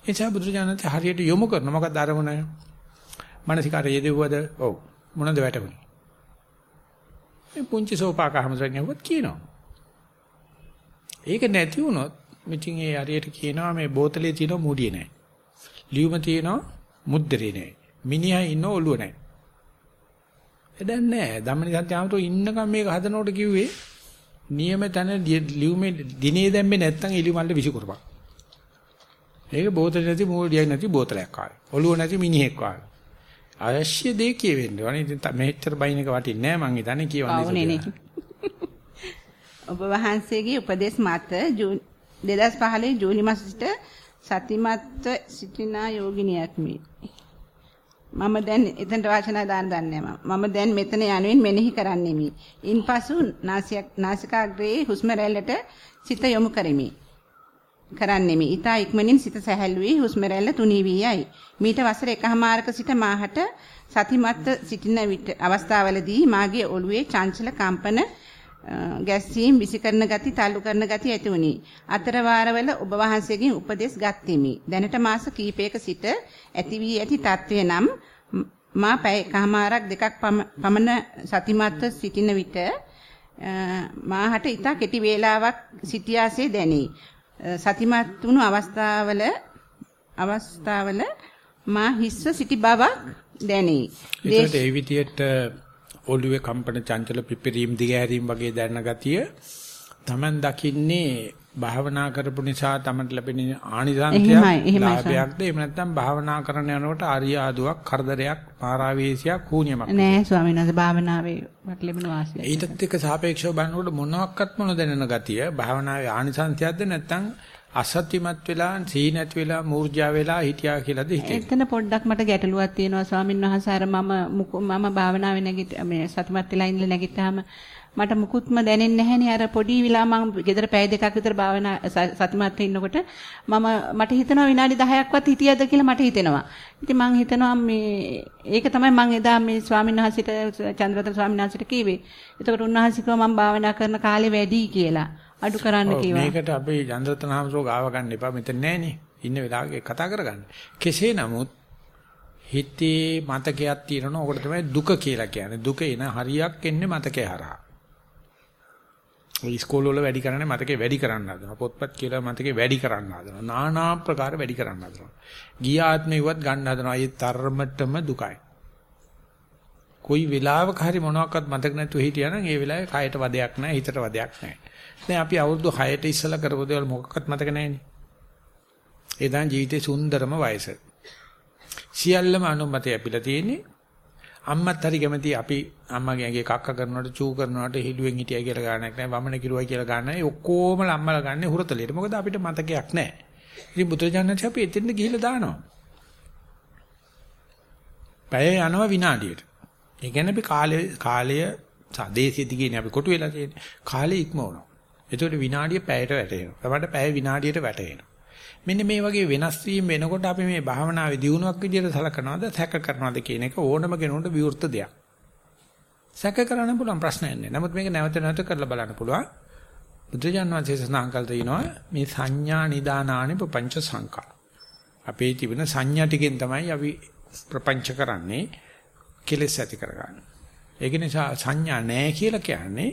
ඒ නිසා බුදුරජාණන් හරියට යොමු කරන මොකක්ද අරමුණ? මානසිකාරය යෙදුවද? ඔව්. මොනද වැටුනේ? මේ පුංචි සෝපාකහමසගෙන්වත් කියනවා. ඒක නැති වුණොත් මිටින් ඒ හරියට කියනවා මේ බෝතලේ තියෙන මුඩිය නැහැ. ලියුම තියෙනවා මුද්දරේ නැහැ. මිනිහා ඉන්න ඔළුව නැහැ. එදන් නෑ ධම්මනි සත්‍යාමතෝ ඉන්නකම් මේක හදනකොට කිව්වේ නියම තැන ලියුමේ දිනේ දැම්මේ නැත්තම් එළි මල්ල විසිකරපන්. ඒක බෝතල නැති මූලියක් නැති බෝතලයක් ආවේ. ඔළුව නැති මිනිහෙක් ආවේ. අවශ්‍ය දේ කියවෙන්න ඕනේ. ඉතින් මෙහෙච්චර බයින් එක වටින්නේ නෑ මං හිතන්නේ කියවන්නේ. ඔබ වහන්සේගේ උපදේශ මත 2015 ජූනි මාසෙට සතිමත්ව සිටින යෝගිනියක් මේ. මම දැන් එතනට වාචනා දාන්න දන්නේ මම දැන් මෙතන යනුවෙන් මෙනෙහි කරන්නෙමි. ඉන්පසු නාසියක් නාසිකාග්‍රයේ හුස්ම රැල්ලට සිත යොමු කරමි. කරන්නෙමි. ඊතා ඉක්මනින් සිත සැහැල්ලු වී හුස්ම රැල්ල තුනී වී යයි. මීට වසර එකහමාරක සිට මාහට සතිමත්ව සිටින විට අවස්ථාවලදී මාගේ ඔළුවේ චංචල කම්පන ගැස්සීම් විසිකරන ගති තල්ලු කරන ගති ඇති වුණි. අතර වාරවල ඔබ වහන්සේගෙන් උපදෙස් ගත්ෙමි. දැනට මාස කිහිපයක සිට ඇති වී ඇති తත්වය නම් මා පැය කමාරක් දෙකක් පමණ සතිමත්ව සිටින විට මාහට ඊට කෙටි වේලාවක් සිටියාසේ දැනේ. සතිමත් වුණු අවස්ථාවල අවස්ථාවල මා හිස්ව සිටි බවක් දැනේ. ඒකට ඒ විදියට ඔළුවේ කම්පන චංචල පිපිරීම් දිගහැරීම් වගේ දැනන ගතිය Taman දකින්නේ භාවනා කරපු නිසා Taman ලැබෙන ආනිසංසයක් ලාභයක්ද? එහෙම නැත්නම් භාවනා කරන යනකොට ආර්ය ආදුවක් කරදරයක් පාරාවේශයක් කූණියමක් නෑ ස්වාමීන් වහන්සේ භාවනාවේ වට ලැබෙන වාසිය ඊටත් එක්ක සාපේක්ෂව බලනකොට මොනවත් මොන දැනෙන ගතිය? භාවනාවේ ආනිසංසයක්ද නැත්නම් අසත්‍යමත් වෙලා සී නැති වෙලා මූර්ජා වෙලා හිටියා කියලාද හිතෙන්නේ. එතන පොඩ්ඩක් මට ගැටලුවක් තියෙනවා ස්වාමීන් වහන්සේ අර මම මම භාවනාවේ නැගිට මේ සතිමත් වෙලා ඉඳලා නැගිට්ටාම මට මුකුත්ම දැනෙන්නේ නැහෙනේ අර පොඩි විලා මම ගෙදර පැය දෙකක් විතර භාවනා සතිමත් ඉන්නකොට මම මට හිතෙනවා විනාඩි 10ක්වත් හිටියද කියලා මට හිතෙනවා. ඉතින් මම හිතනවා මේ ඒක තමයි මම එදා මේ ස්වාමීන් වහන්සේට චන්ද්‍රරතන ස්වාමීන් වහන්සේට කිව්වේ. එතකොට උන්වහන්සේ කිව්වා මම භාවනා කරන කාලේ වැඩි කියලා. අඩු කරන්න කිව්වා. මේකට අපි චන්ද්‍රතනහමසෝ ගාව ගන්න එපා මෙතන නෑනේ. ඉන්න වෙලාවක කතා කරගන්න. කෙසේ නමුත් හිතේ මතකයක් තියෙනවා. ඕකට තමයි දුක කියලා කියන්නේ. දුක එන හරියක් එන්නේ මතකේ හරහා. ඉස්කෝල වල වැඩි කරන්නේ මතකේ වැඩි කරන්න හදනවා. පොත්පත් කියලා මතකේ වැඩි කරන්න හදනවා. নানা ප්‍රකාර වැඩි කරන්න හදනවා. ගිය ආත්මෙවත් ගන්න හදනවා. ඒ තරමටම දුකයි. කොයි වෙලාවක හරි මොනවාක්වත් මතක නැතුව හිටියනම් ඒ වෙලාවේ කයට වදයක් නැහැ හිතට වදයක් නැහැ. දැන් අපි අවුරුදු 6ට ඉස්සලා කරපු දේවල් මොකක්වත් මතක නැහැනේ. ඒ දැන් ජීවිතේ සුන්දරම වයස. සියල්ලම අනුමතය අපිලා තියෙන්නේ. අම්මත් හරි කැමති අපි අම්මගේ ඇඟේ කක්ක කරනකොට චූ කරනකොට හිළුවෙන් හිටියයි කියලා ගානක් නැහැ. වමන කිරුවයි කියලා ගානක් නැහැ. ඔක්කොම අම්මලා ගන්න හුරතලෙට. මොකද අපිට මතකයක් නැහැ. ඉතින් බුදුරජාණන් අපි එතෙන්ද ගිහිල්ලා දානවා. පැය යනවා විනාඩියට. ඒ කියන්නේ අපි කාලය කාලය සදේශයේදී කියන්නේ අපි කොටු වෙලා තියෙන්නේ. කාලය ඉක්මවනවා. එතකොට විනාඩිය පැයට වැටෙනවා. තමයි පැය විනාඩියට වැටෙනවා. මෙන්න මේ වගේ වෙනස් වීම වෙනකොට අපි මේ භාවනාවේ දියුණුවක් විදිහට සලකනවාද සැක කරනවාද කියන එක ඕනම කෙනෙකුට විවෘත දෙයක්. සැක කරන්න පුළුවන් ප්‍රශ්නයක් නෑ. නමුත් මේක නැවත නැවත කරලා බලන්න පුළුවන්. බුදුජාන විශ්ේ සඳහන් තිනවා මේ සංඥා නිදානානි පංච සංකා. අපේ තිබෙන සංඥා ටිකෙන් තමයි අපි ප්‍රපංච කරන්නේ කෙලෙස් ඇති කරගන්න. ඒක නිසා සංඥා නැහැ කියලා කියන්නේ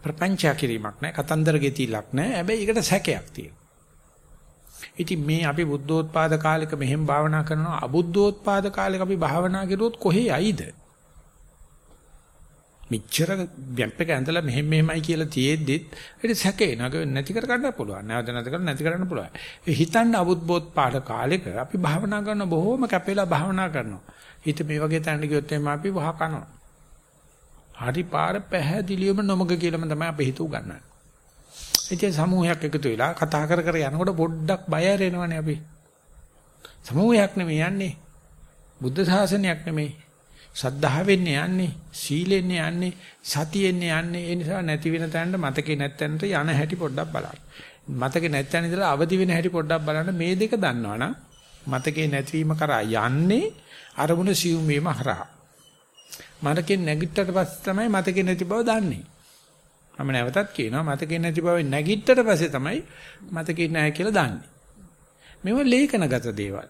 ප්‍රපංච කිරීමක් නැහැ, කතන්දර ගෙතිලක් නැහැ. හැබැයි ඒකට සැකයක් තියෙනවා. ඉතින් මේ අපි බුද්ධෝත්පාද කාලෙක මෙහෙම භාවනා කරනවා අබුද්ධෝත්පාද කාලෙක අපි භාවනා කරුවොත් කොහේ යයිද? මෙච්චර ගැම්ප් එක ඇඳලා මෙහෙම මෙහෙමයි කියලා තියෙද්දිත් ඒක සැකේනක නැති කර ගන්න පුළුවන්. නැවත නැති කර නැති කරන්න පුළුවන්. ඒ හිතන්න අබුද්ධෝත් පාඩ කාලෙක අපි භාවනා කරන බොහෝම කැපෙලා භාවනා කරනවා. හිත මේ වගේ තැනට ගියොත් එimhe අපි වහ කනවා. හරි පාර පැහැදිලිවම නොමග කියලාම තමයි අපි හිත උගන්නන්නේ. ඉතින් සමූහයක් එකතු වෙලා කතා කර කර යනකොට පොඩ්ඩක් බය ඇරෙනවනේ අපි. සමූහයක් නෙමෙයි යන්නේ. බුද්ධ ශාසනයක් නෙමෙයි. සද්ධාවෙන් යන්නේ, සීලෙන් යන්නේ, සතියෙන් යන්නේ. ඒ නිසා නැති වෙන තැනට මතකේ නැත්තැනට යන හැටි පොඩ්ඩක් බලන්න. මතකේ නැත්තැන ඉඳලා අවදි වෙන හැටි පොඩ්ඩක් බලන්න මේ දෙක දන්නවනම් මතකේ නැතිවීම කරා යන්නේ අරමුණ සියුම් වීම හරහා. මතකේ නැගිට්ටට පස්සේ තමයි මතකේ නැති බව දන්නේ. මම නැවතත් කියනවා මතකේ නැති බව නැගිට්ටට පස්සේ තමයි මතකේ නැහැ කියලා දන්නේ. මේව ලේඛනගත දේවල්.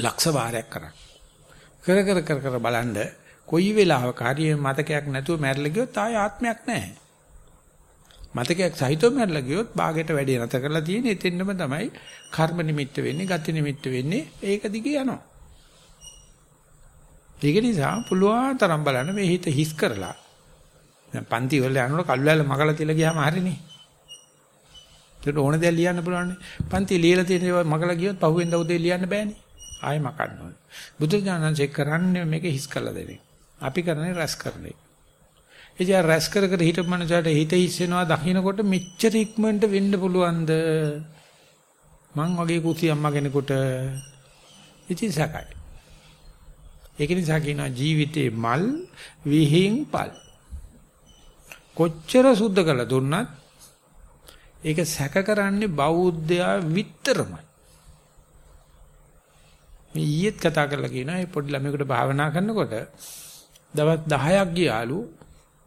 ලක්ෂ වාරයක් කරා. කර කර කර කර බලන්න කොයි වෙලාවක හරි මතකයක් නැතුව මැරලා ගියොත් ආය ආත්මයක් නැහැ. මතකයක් සහිතව මැරලා ගියොත් ਬਾගෙට වැඩේ නැත කරලා තියෙන එතෙන්නම තමයි කර්ම නිමිත්ත වෙන්නේ, ගති නිමිත්ත වෙන්නේ. ඒක දිගේ යනවා. ඒක නිසා පුළුවන් තරම් බලන්න මේ හිත හිස් කරලා දැන් පන්ති වල යනකොට කල්වැල මගලා තියලා ගියාම හරිනේ. ඒකට ඕන දෙයක් ලියන්න පුළුවන්නේ. පන්ති ලියලා තියෙන ඒවා මගලා ගියොත් පහුවෙන්ද උදේ ලියන්න බෑනේ. ආයෙ මකන්න ඕනේ. බුදුජානන්සේ කරන්නේ මේක හිස් කරලා දෙන්නේ. අපි කරන්නේ රැස් කරන්නේ. එදියා රැස් කර කර හිටපු මනසට හිත හිස්සෙනවා දකින්නකොට මෙච්චර ඉක්මනට වෙන්න පුළුවන්ද? මං වගේ කුසී අම්මා කෙනෙකුට ඉතින් සකයි. ඒක නිසා කියනවා ජීවිතේ මල් විහිං පල්. කොච්චර සුද්ධ කළ දුන්නත් ඒක සැක කරන්නේ බෞද්ධයා විතරමයි. මේ ඊයේත් කතා කරලා කියනවා මේ පොඩි ළමයෙකුට භාවනා කරනකොට දවස් 10ක් ගියාලු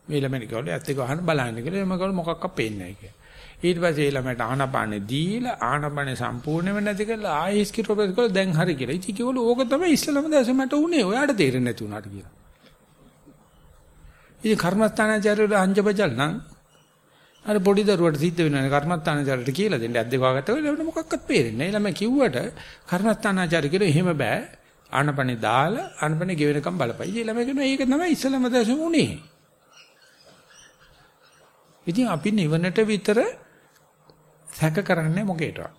මේ ළමයි කිව්වලු ඇත්ත ඒක අහන්න බලන්න කියලා එම කවල මොකක්වත් පේන්නේ නැහැ කියලා. ඊට පස්සේ ඒ ළමයට ආනපානෙ දීලා ආනපානෙ සම්පූර්ණයෙන්ම නැති කරලා ආයෙස් කිරෝපස් කරලා දැන් හරි කියලා. ඉතින් කිව්වලු ඕක තමයි ඉස්සලම දැස මට උනේ. ඔයාට තේරෙන්නේ නැති උනාට කියලා. ඉතින් කර්මස්ථානාචාර්යවරු අංජබජල් නම් අර පොඩි දරුවට සිද්ධ වෙනවනේ කර්මස්ථානාචාර්යට කියලා දෙන්න ඇද්ද වාගත්ත වෙලෙන්න මොකක්වත් පේරෙන්නේ නැහැ. ළමයි කිව්වට කර්මස්ථානාචාර්ය කියලා එහෙම බෑ. ආනපනේ දාලා ආනපනේ ගෙවෙනකම් බලපයි. ඉතින් ළමයි කියනවා ඒක තමයි ඉස්සලම දැසම උනේ. ඉතින් අපි නිවනට විතර සැක කරන්නේ මොකේටවත්.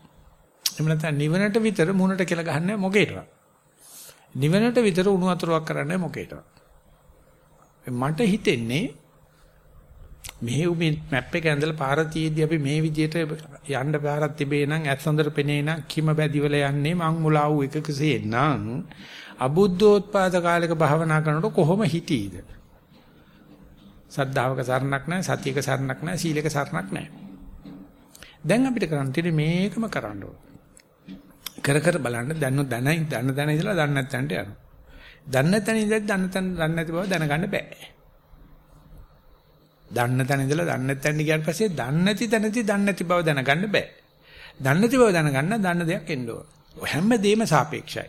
එහෙම නැත්නම් නිවනට විතර මුණට කියලා ගහන්නේ මොකේටවත්. නිවනට විතර උණු වතුරක් කරන්නේ මොකේටවත්. මට හිතෙන්නේ මෙහෙ මේ මැප් එක ඇඳලා පාර තියේදී අපි මේ විදියට යන්න පාරක් තිබේ නම් ඇත්සොඳර පෙනේ නම් කිම බැදිවල යන්නේ මං මුලා වූ එකකසේ නම් අබුද්ධෝත්පාද කාලයක භාවනා කරනකොට කොහොම හිටීද සද්ධාවක සරණක් නැහැ සතියක සරණක් නැහැ සීලක සරණක් නැහැ දැන් අපිට කරන්න තියෙන්නේ මේකම කරන්න කර කර බලන්න දැන් දැන දැන දැන ඉඳලා දන්නේ නැත්නම් යනවා දන්නේ නැත්නම් ඉඳලා දන්නේ නැත්නම් දන්නේ නැති බව දැනගන්න බෑ දන්න තැන ඉඳලා දන්නේ නැත්නම් ගියාට පස්සේ දන්නේ නැති තැනදී දන්නේ නැති බව දැනගන්න බෑ. දන්නේ නැති බව දැනගන්න දන්න දෙයක් එන්න ඕන. හැමදේම සාපේක්ෂයි.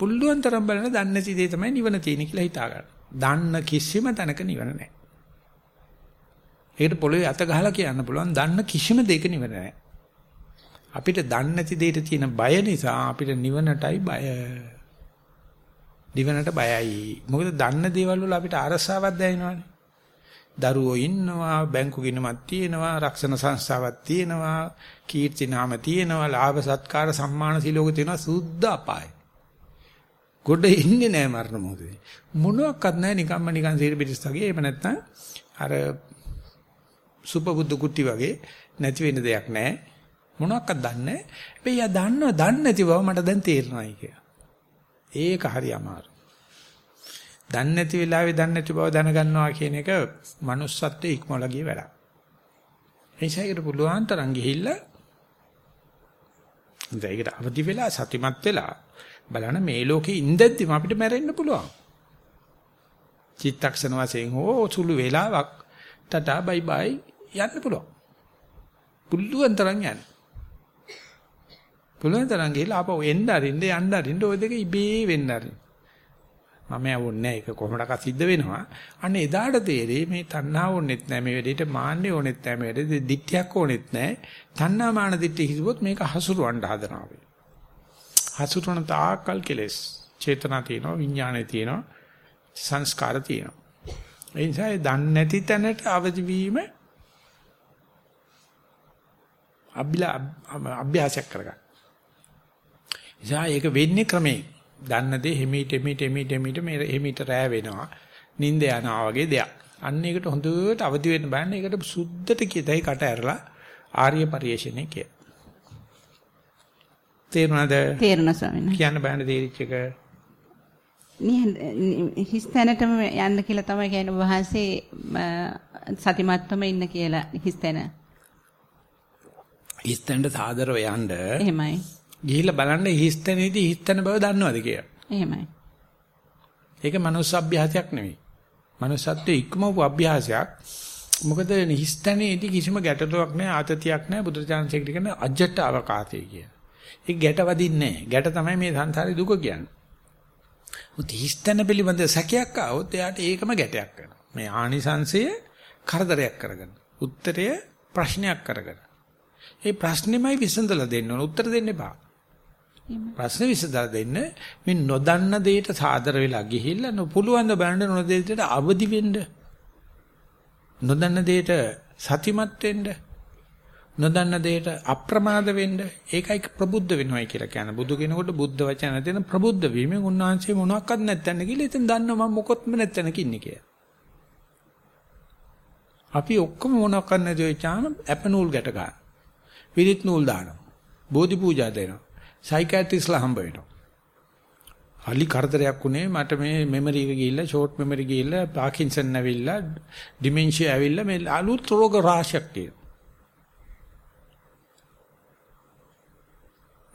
පුල්ලුවන් තරම් බලන දන්නේ නැති දේ තමයි නිවන තියෙන කියලා හිතා ගන්න. දන්න කිසිම තැනක නිවන නැහැ. ඒකට පොළවේ අත ගහලා කියන්න පුළුවන් දන්න කිසිම දෙයක නිවන නැහැ. අපිට දන්නේ නැති දෙයට තියෙන බය නිසා අපිට නිවනටයි බය. නිවනට බයයි. මොකද දන්න දේවල් වල අපිට අරසාවක් දැනෙනවානේ. දරුවෝ ඉන්නවා, බැංකු ගිණුමක් තියෙනවා, රක්ෂණ සංස්ථාවක් තියෙනවා, කීර්ති නාම තියෙනවා, ලාභ සත්කාර සම්මාන සිලෝක තියෙනවා සුද්ධ අපායි. ගොඩ ඉන්නේ නැහැ මරණ මොහොතේ. මොනවත් නැහැ නිකම්ම නිකන් සීර පිටිස් වගේ. එහෙම නැත්නම් අර සුපබුද්ධ කුට්ටි වගේ නැති වෙන දෙයක් නැහැ. මොනවත් දන්නේ නැහැ. හැබැයි යා දන්නව දන්නේ නැති බව මට දැන් තේරෙනවායි කියලා. ඒක හරි අමාරු. දන්නේ නැති වෙලාවේ දන්නේ නැති බව දැනගන්නවා කියන එක manussත්වයේ ඉක්මවලා ගිය වැඩක්. එනිසා ඒකට පුළුවන් තරම් ගිහිල්ලා ඒකට අවදි වෙලා සතිමත් වෙලා බලන්න මේ ලෝකේ ඉඳද්දිම අපිට මැරෙන්න පුළුවන්. චිත්තක්ෂණ වශයෙන් හෝ සුළු වේලාවක් ටටා බයි බයි යන්න පුළුවන්. පුළුවන් තරම් යන්න. පුළුවන් තරම් ගිහලා ආපහු එන්න අරින්න යන්න අරින්න ওই දෙක ඉබේ වෙන්න අරින්න. මම යවන්නේ ඒක කොහොමඩක සිද්ධ වෙනවා. අන්න එදාට තේරෙයි මේ තණ්හාව ඕනෙත් නැහැ මේ වෙලෙට මාන්නේ ඕනෙත් නැහැ මේ වෙලෙට දික්තියක් ඕනෙත් නැහැ. තණ්හා මාන දික්ටි හිතුවොත් මේක හසුරවන්න හදනවා වේ. හසුරවන තාකල් කෙලස්. චේතනා තියෙනවා විඥානය තියෙනවා සංස්කාර තියෙනවා. ඒ නිසා දන්නේ නැති තැනට අවදි වීම අභිලා අභ්‍යාසයක් කරගන්න. නිසා ඒක වෙන්නේ ක්‍රමේ. දන්න දේ හිමීට හිමීට හිමීට හිමීට මේ හිමීට රෑ වෙනවා. නිින්ද යනවා වගේ දෙයක්. අන්න ඒකට හොඳට අවදි වෙන්න බෑනේ. ඒකට සුද්ධට කියතයි කට ඇරලා ආර්ය පරිශ්‍රණය කිය. තේරුණාද? තේරුණා ස්වාමීන් වහන්සේ. කියන්න බෑනේ තේරිච්ච එක. හිස් තැනටම යන්න කියලා තමයි කියන්නේ වහන්සේ සතිමත්වම ඉන්න කියලා හිස් තැන. හිස් තැනට සාදරව යන්න. එහෙමයි. ගිහිල්ලා බලන්න හිස්තැනේදී හිස්තැන බව දන්නවද කියලා. එහෙමයි. ඒක මනුස්ස අභ්‍යාසයක් නෙවෙයි. මනුස්සත්වයේ ඉක්මවපු අභ්‍යාසයක්. මොකද හිස්තැනේදී කිසිම ගැටලුවක් නැහැ ආතතියක් නැහැ බුදුරජාණන්සේ කියන අජට අවකාශය කිය. ඒක ගැට වදින්නේ නැහැ. ගැට තමයි මේ සංසාරේ දුක කියන්නේ. උත් හිස්තැන පිළිබඳ සැකයක් ආවොත් එයාට ඒකම ගැටයක් කරනවා. මේ ආනිසංශය කරදරයක් කරගන්න. උත්තරය ප්‍රශ්නයක් කරගන්න. ඒ ප්‍රශ්නෙමයි විසඳලා දෙන්න ඕන. උත්තර දෙන්න එපා. ප්‍රශ්න විසඳලා දෙන්න මේ නොදන්න දෙයට සාදර වෙලා ගිහිල්ලා නොපුළුවන් ද බලන්න නොදන්න දෙයට අවදි වෙන්න නොදන්න දෙයට සතිමත් වෙන්න නොදන්න දෙයට අප්‍රමාද වෙන්න ඒකයි ප්‍රබුද්ධ වෙනවයි කියලා කියන බුදු කෙනෙකුට බුද්ධ වචන දෙන ප්‍රබුද්ධ වීමෙන් උන්වහන්සේ මොනවත් නැත්තන කියලා එතෙන් දන්නවා මම මොකොත්ම නැත්තන කින්නේ කියලා. අපි ඔක්කොම මොනවක් නැති වෙච්චාම ඇප නූල් ගැට ගන්න. පිරිත් නූල් දානවා. බෝධි පූජා දෙනවා. සයිකියාට්‍රිස්ලා හම්බ වෙනවා. හලි කරදරයක් උනේ මට මේ මෙමරි එක ගිහිල්ලා ෂෝට් මෙමරි ගිහිල්ලා පාකින්සන් ඇවිල්ලා ඩිමෙන්ෂියා ඇවිල්ලා මේ අලුත් රෝග රාශියක් තියෙනවා.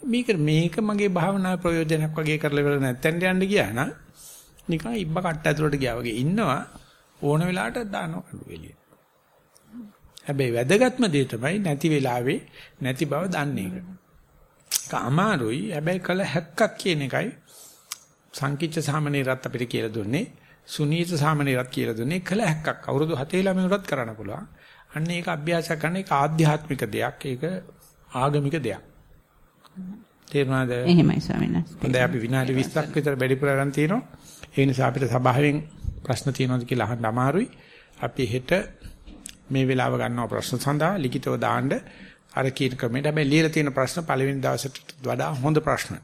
මේක මේක මගේ භාවනා ප්‍රයෝජනයක් වගේ කරලා වෙල නැත්නම් යන්න ගියා නම් නිකන් ඉබ්බ කට්ට ඇතුලට ගියා වගේ ඉන්නවා ඕන වෙලාවට දානවා කඩු එළියට. හැබැයි වැදගත්ම දේ තමයි නැති වෙලාවේ නැති බව දන්නේ එක. අමාරුයි. හැබැයි කල හැක්කක් කියන එකයි සංකිච්ඡ සාමණේරත් අපිට කියලා දුන්නේ. සුනීත සාමණේරත් කියලා දුන්නේ කල හැක්කක්. අවුරුදු 7 ළමයින්ටත් කරන්න පුළුවන්. අන්න ඒක අභ්‍යාස කරන එක ආධ්‍යාත්මික දෙයක්. ඒක ආගමික දෙයක්. තේරුණාද? එහෙමයි ස්වාමීන් වහන්සේ. හොඳයි අපි විනාඩි 20ක් විතර වැඩිපුර ගන්න තියෙනවා. ඒ නිසා අපිට සභාවෙන් ප්‍රශ්න තියෙනවද කියලා අහන්න අමාරුයි. අපි හෙට මේ වෙලාව ගන්නවා ප්‍රශ්න සඳහා ලිඛිතව දාන්න අර කියන ක්‍රමයට හැබැයි ලියලා තියෙන ප්‍රශ්න පළවෙනි දවසට වඩා හොඳ ප්‍රශ්න.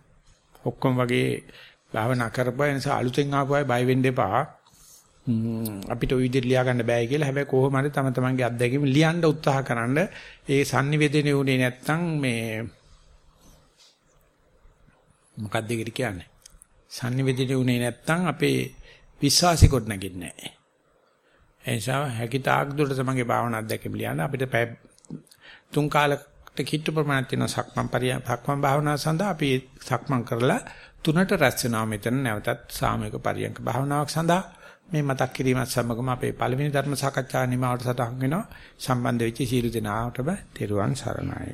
ඔක්කොම වගේ භාවනා කරපුවා නිසා අලුතෙන් ආපු අය බය වෙන්න එපා. අපිට ওই විදිහට ලියා ගන්න බෑ කියලා. හැබැයි කොහොම හරි තම තමන්ගේ අත්දැකීම් ලියන්න උත්සාහ කරන්න. ඒ sannivedana උනේ නැත්තම් මේ මොකක්ද ඒකට කියන්නේ? sannivedana උනේ නැත්තම් අපේ විශ්වාසෙ කොට නැගින්නේ නැහැ. ඒ නිසා හැකි තාක් දුරට තමන්ගේ භාවනා අධ්‍යක්ෂක ලියන්න අපිට පැය තුන් කාලකට කිට්ටු ප්‍රමාණයක් තියෙන සක්මන් පරිය සක්මන් භාවනාව සඳහා අපි සක්මන් කරලා තුනට රැස් වෙනවා මෙතන නැවතත් සාමූහික පරියන්ක භාවනාවක් සඳහා. මේ මතක් කිරීමත් සමගම අපේ පළවෙනි ධර්ම සාකච්ඡා නිමාවට සටහන් වෙනවා. සම්බන්ධ වෙච්ච සීල දෙනාටම තෙරුවන් සරණයි.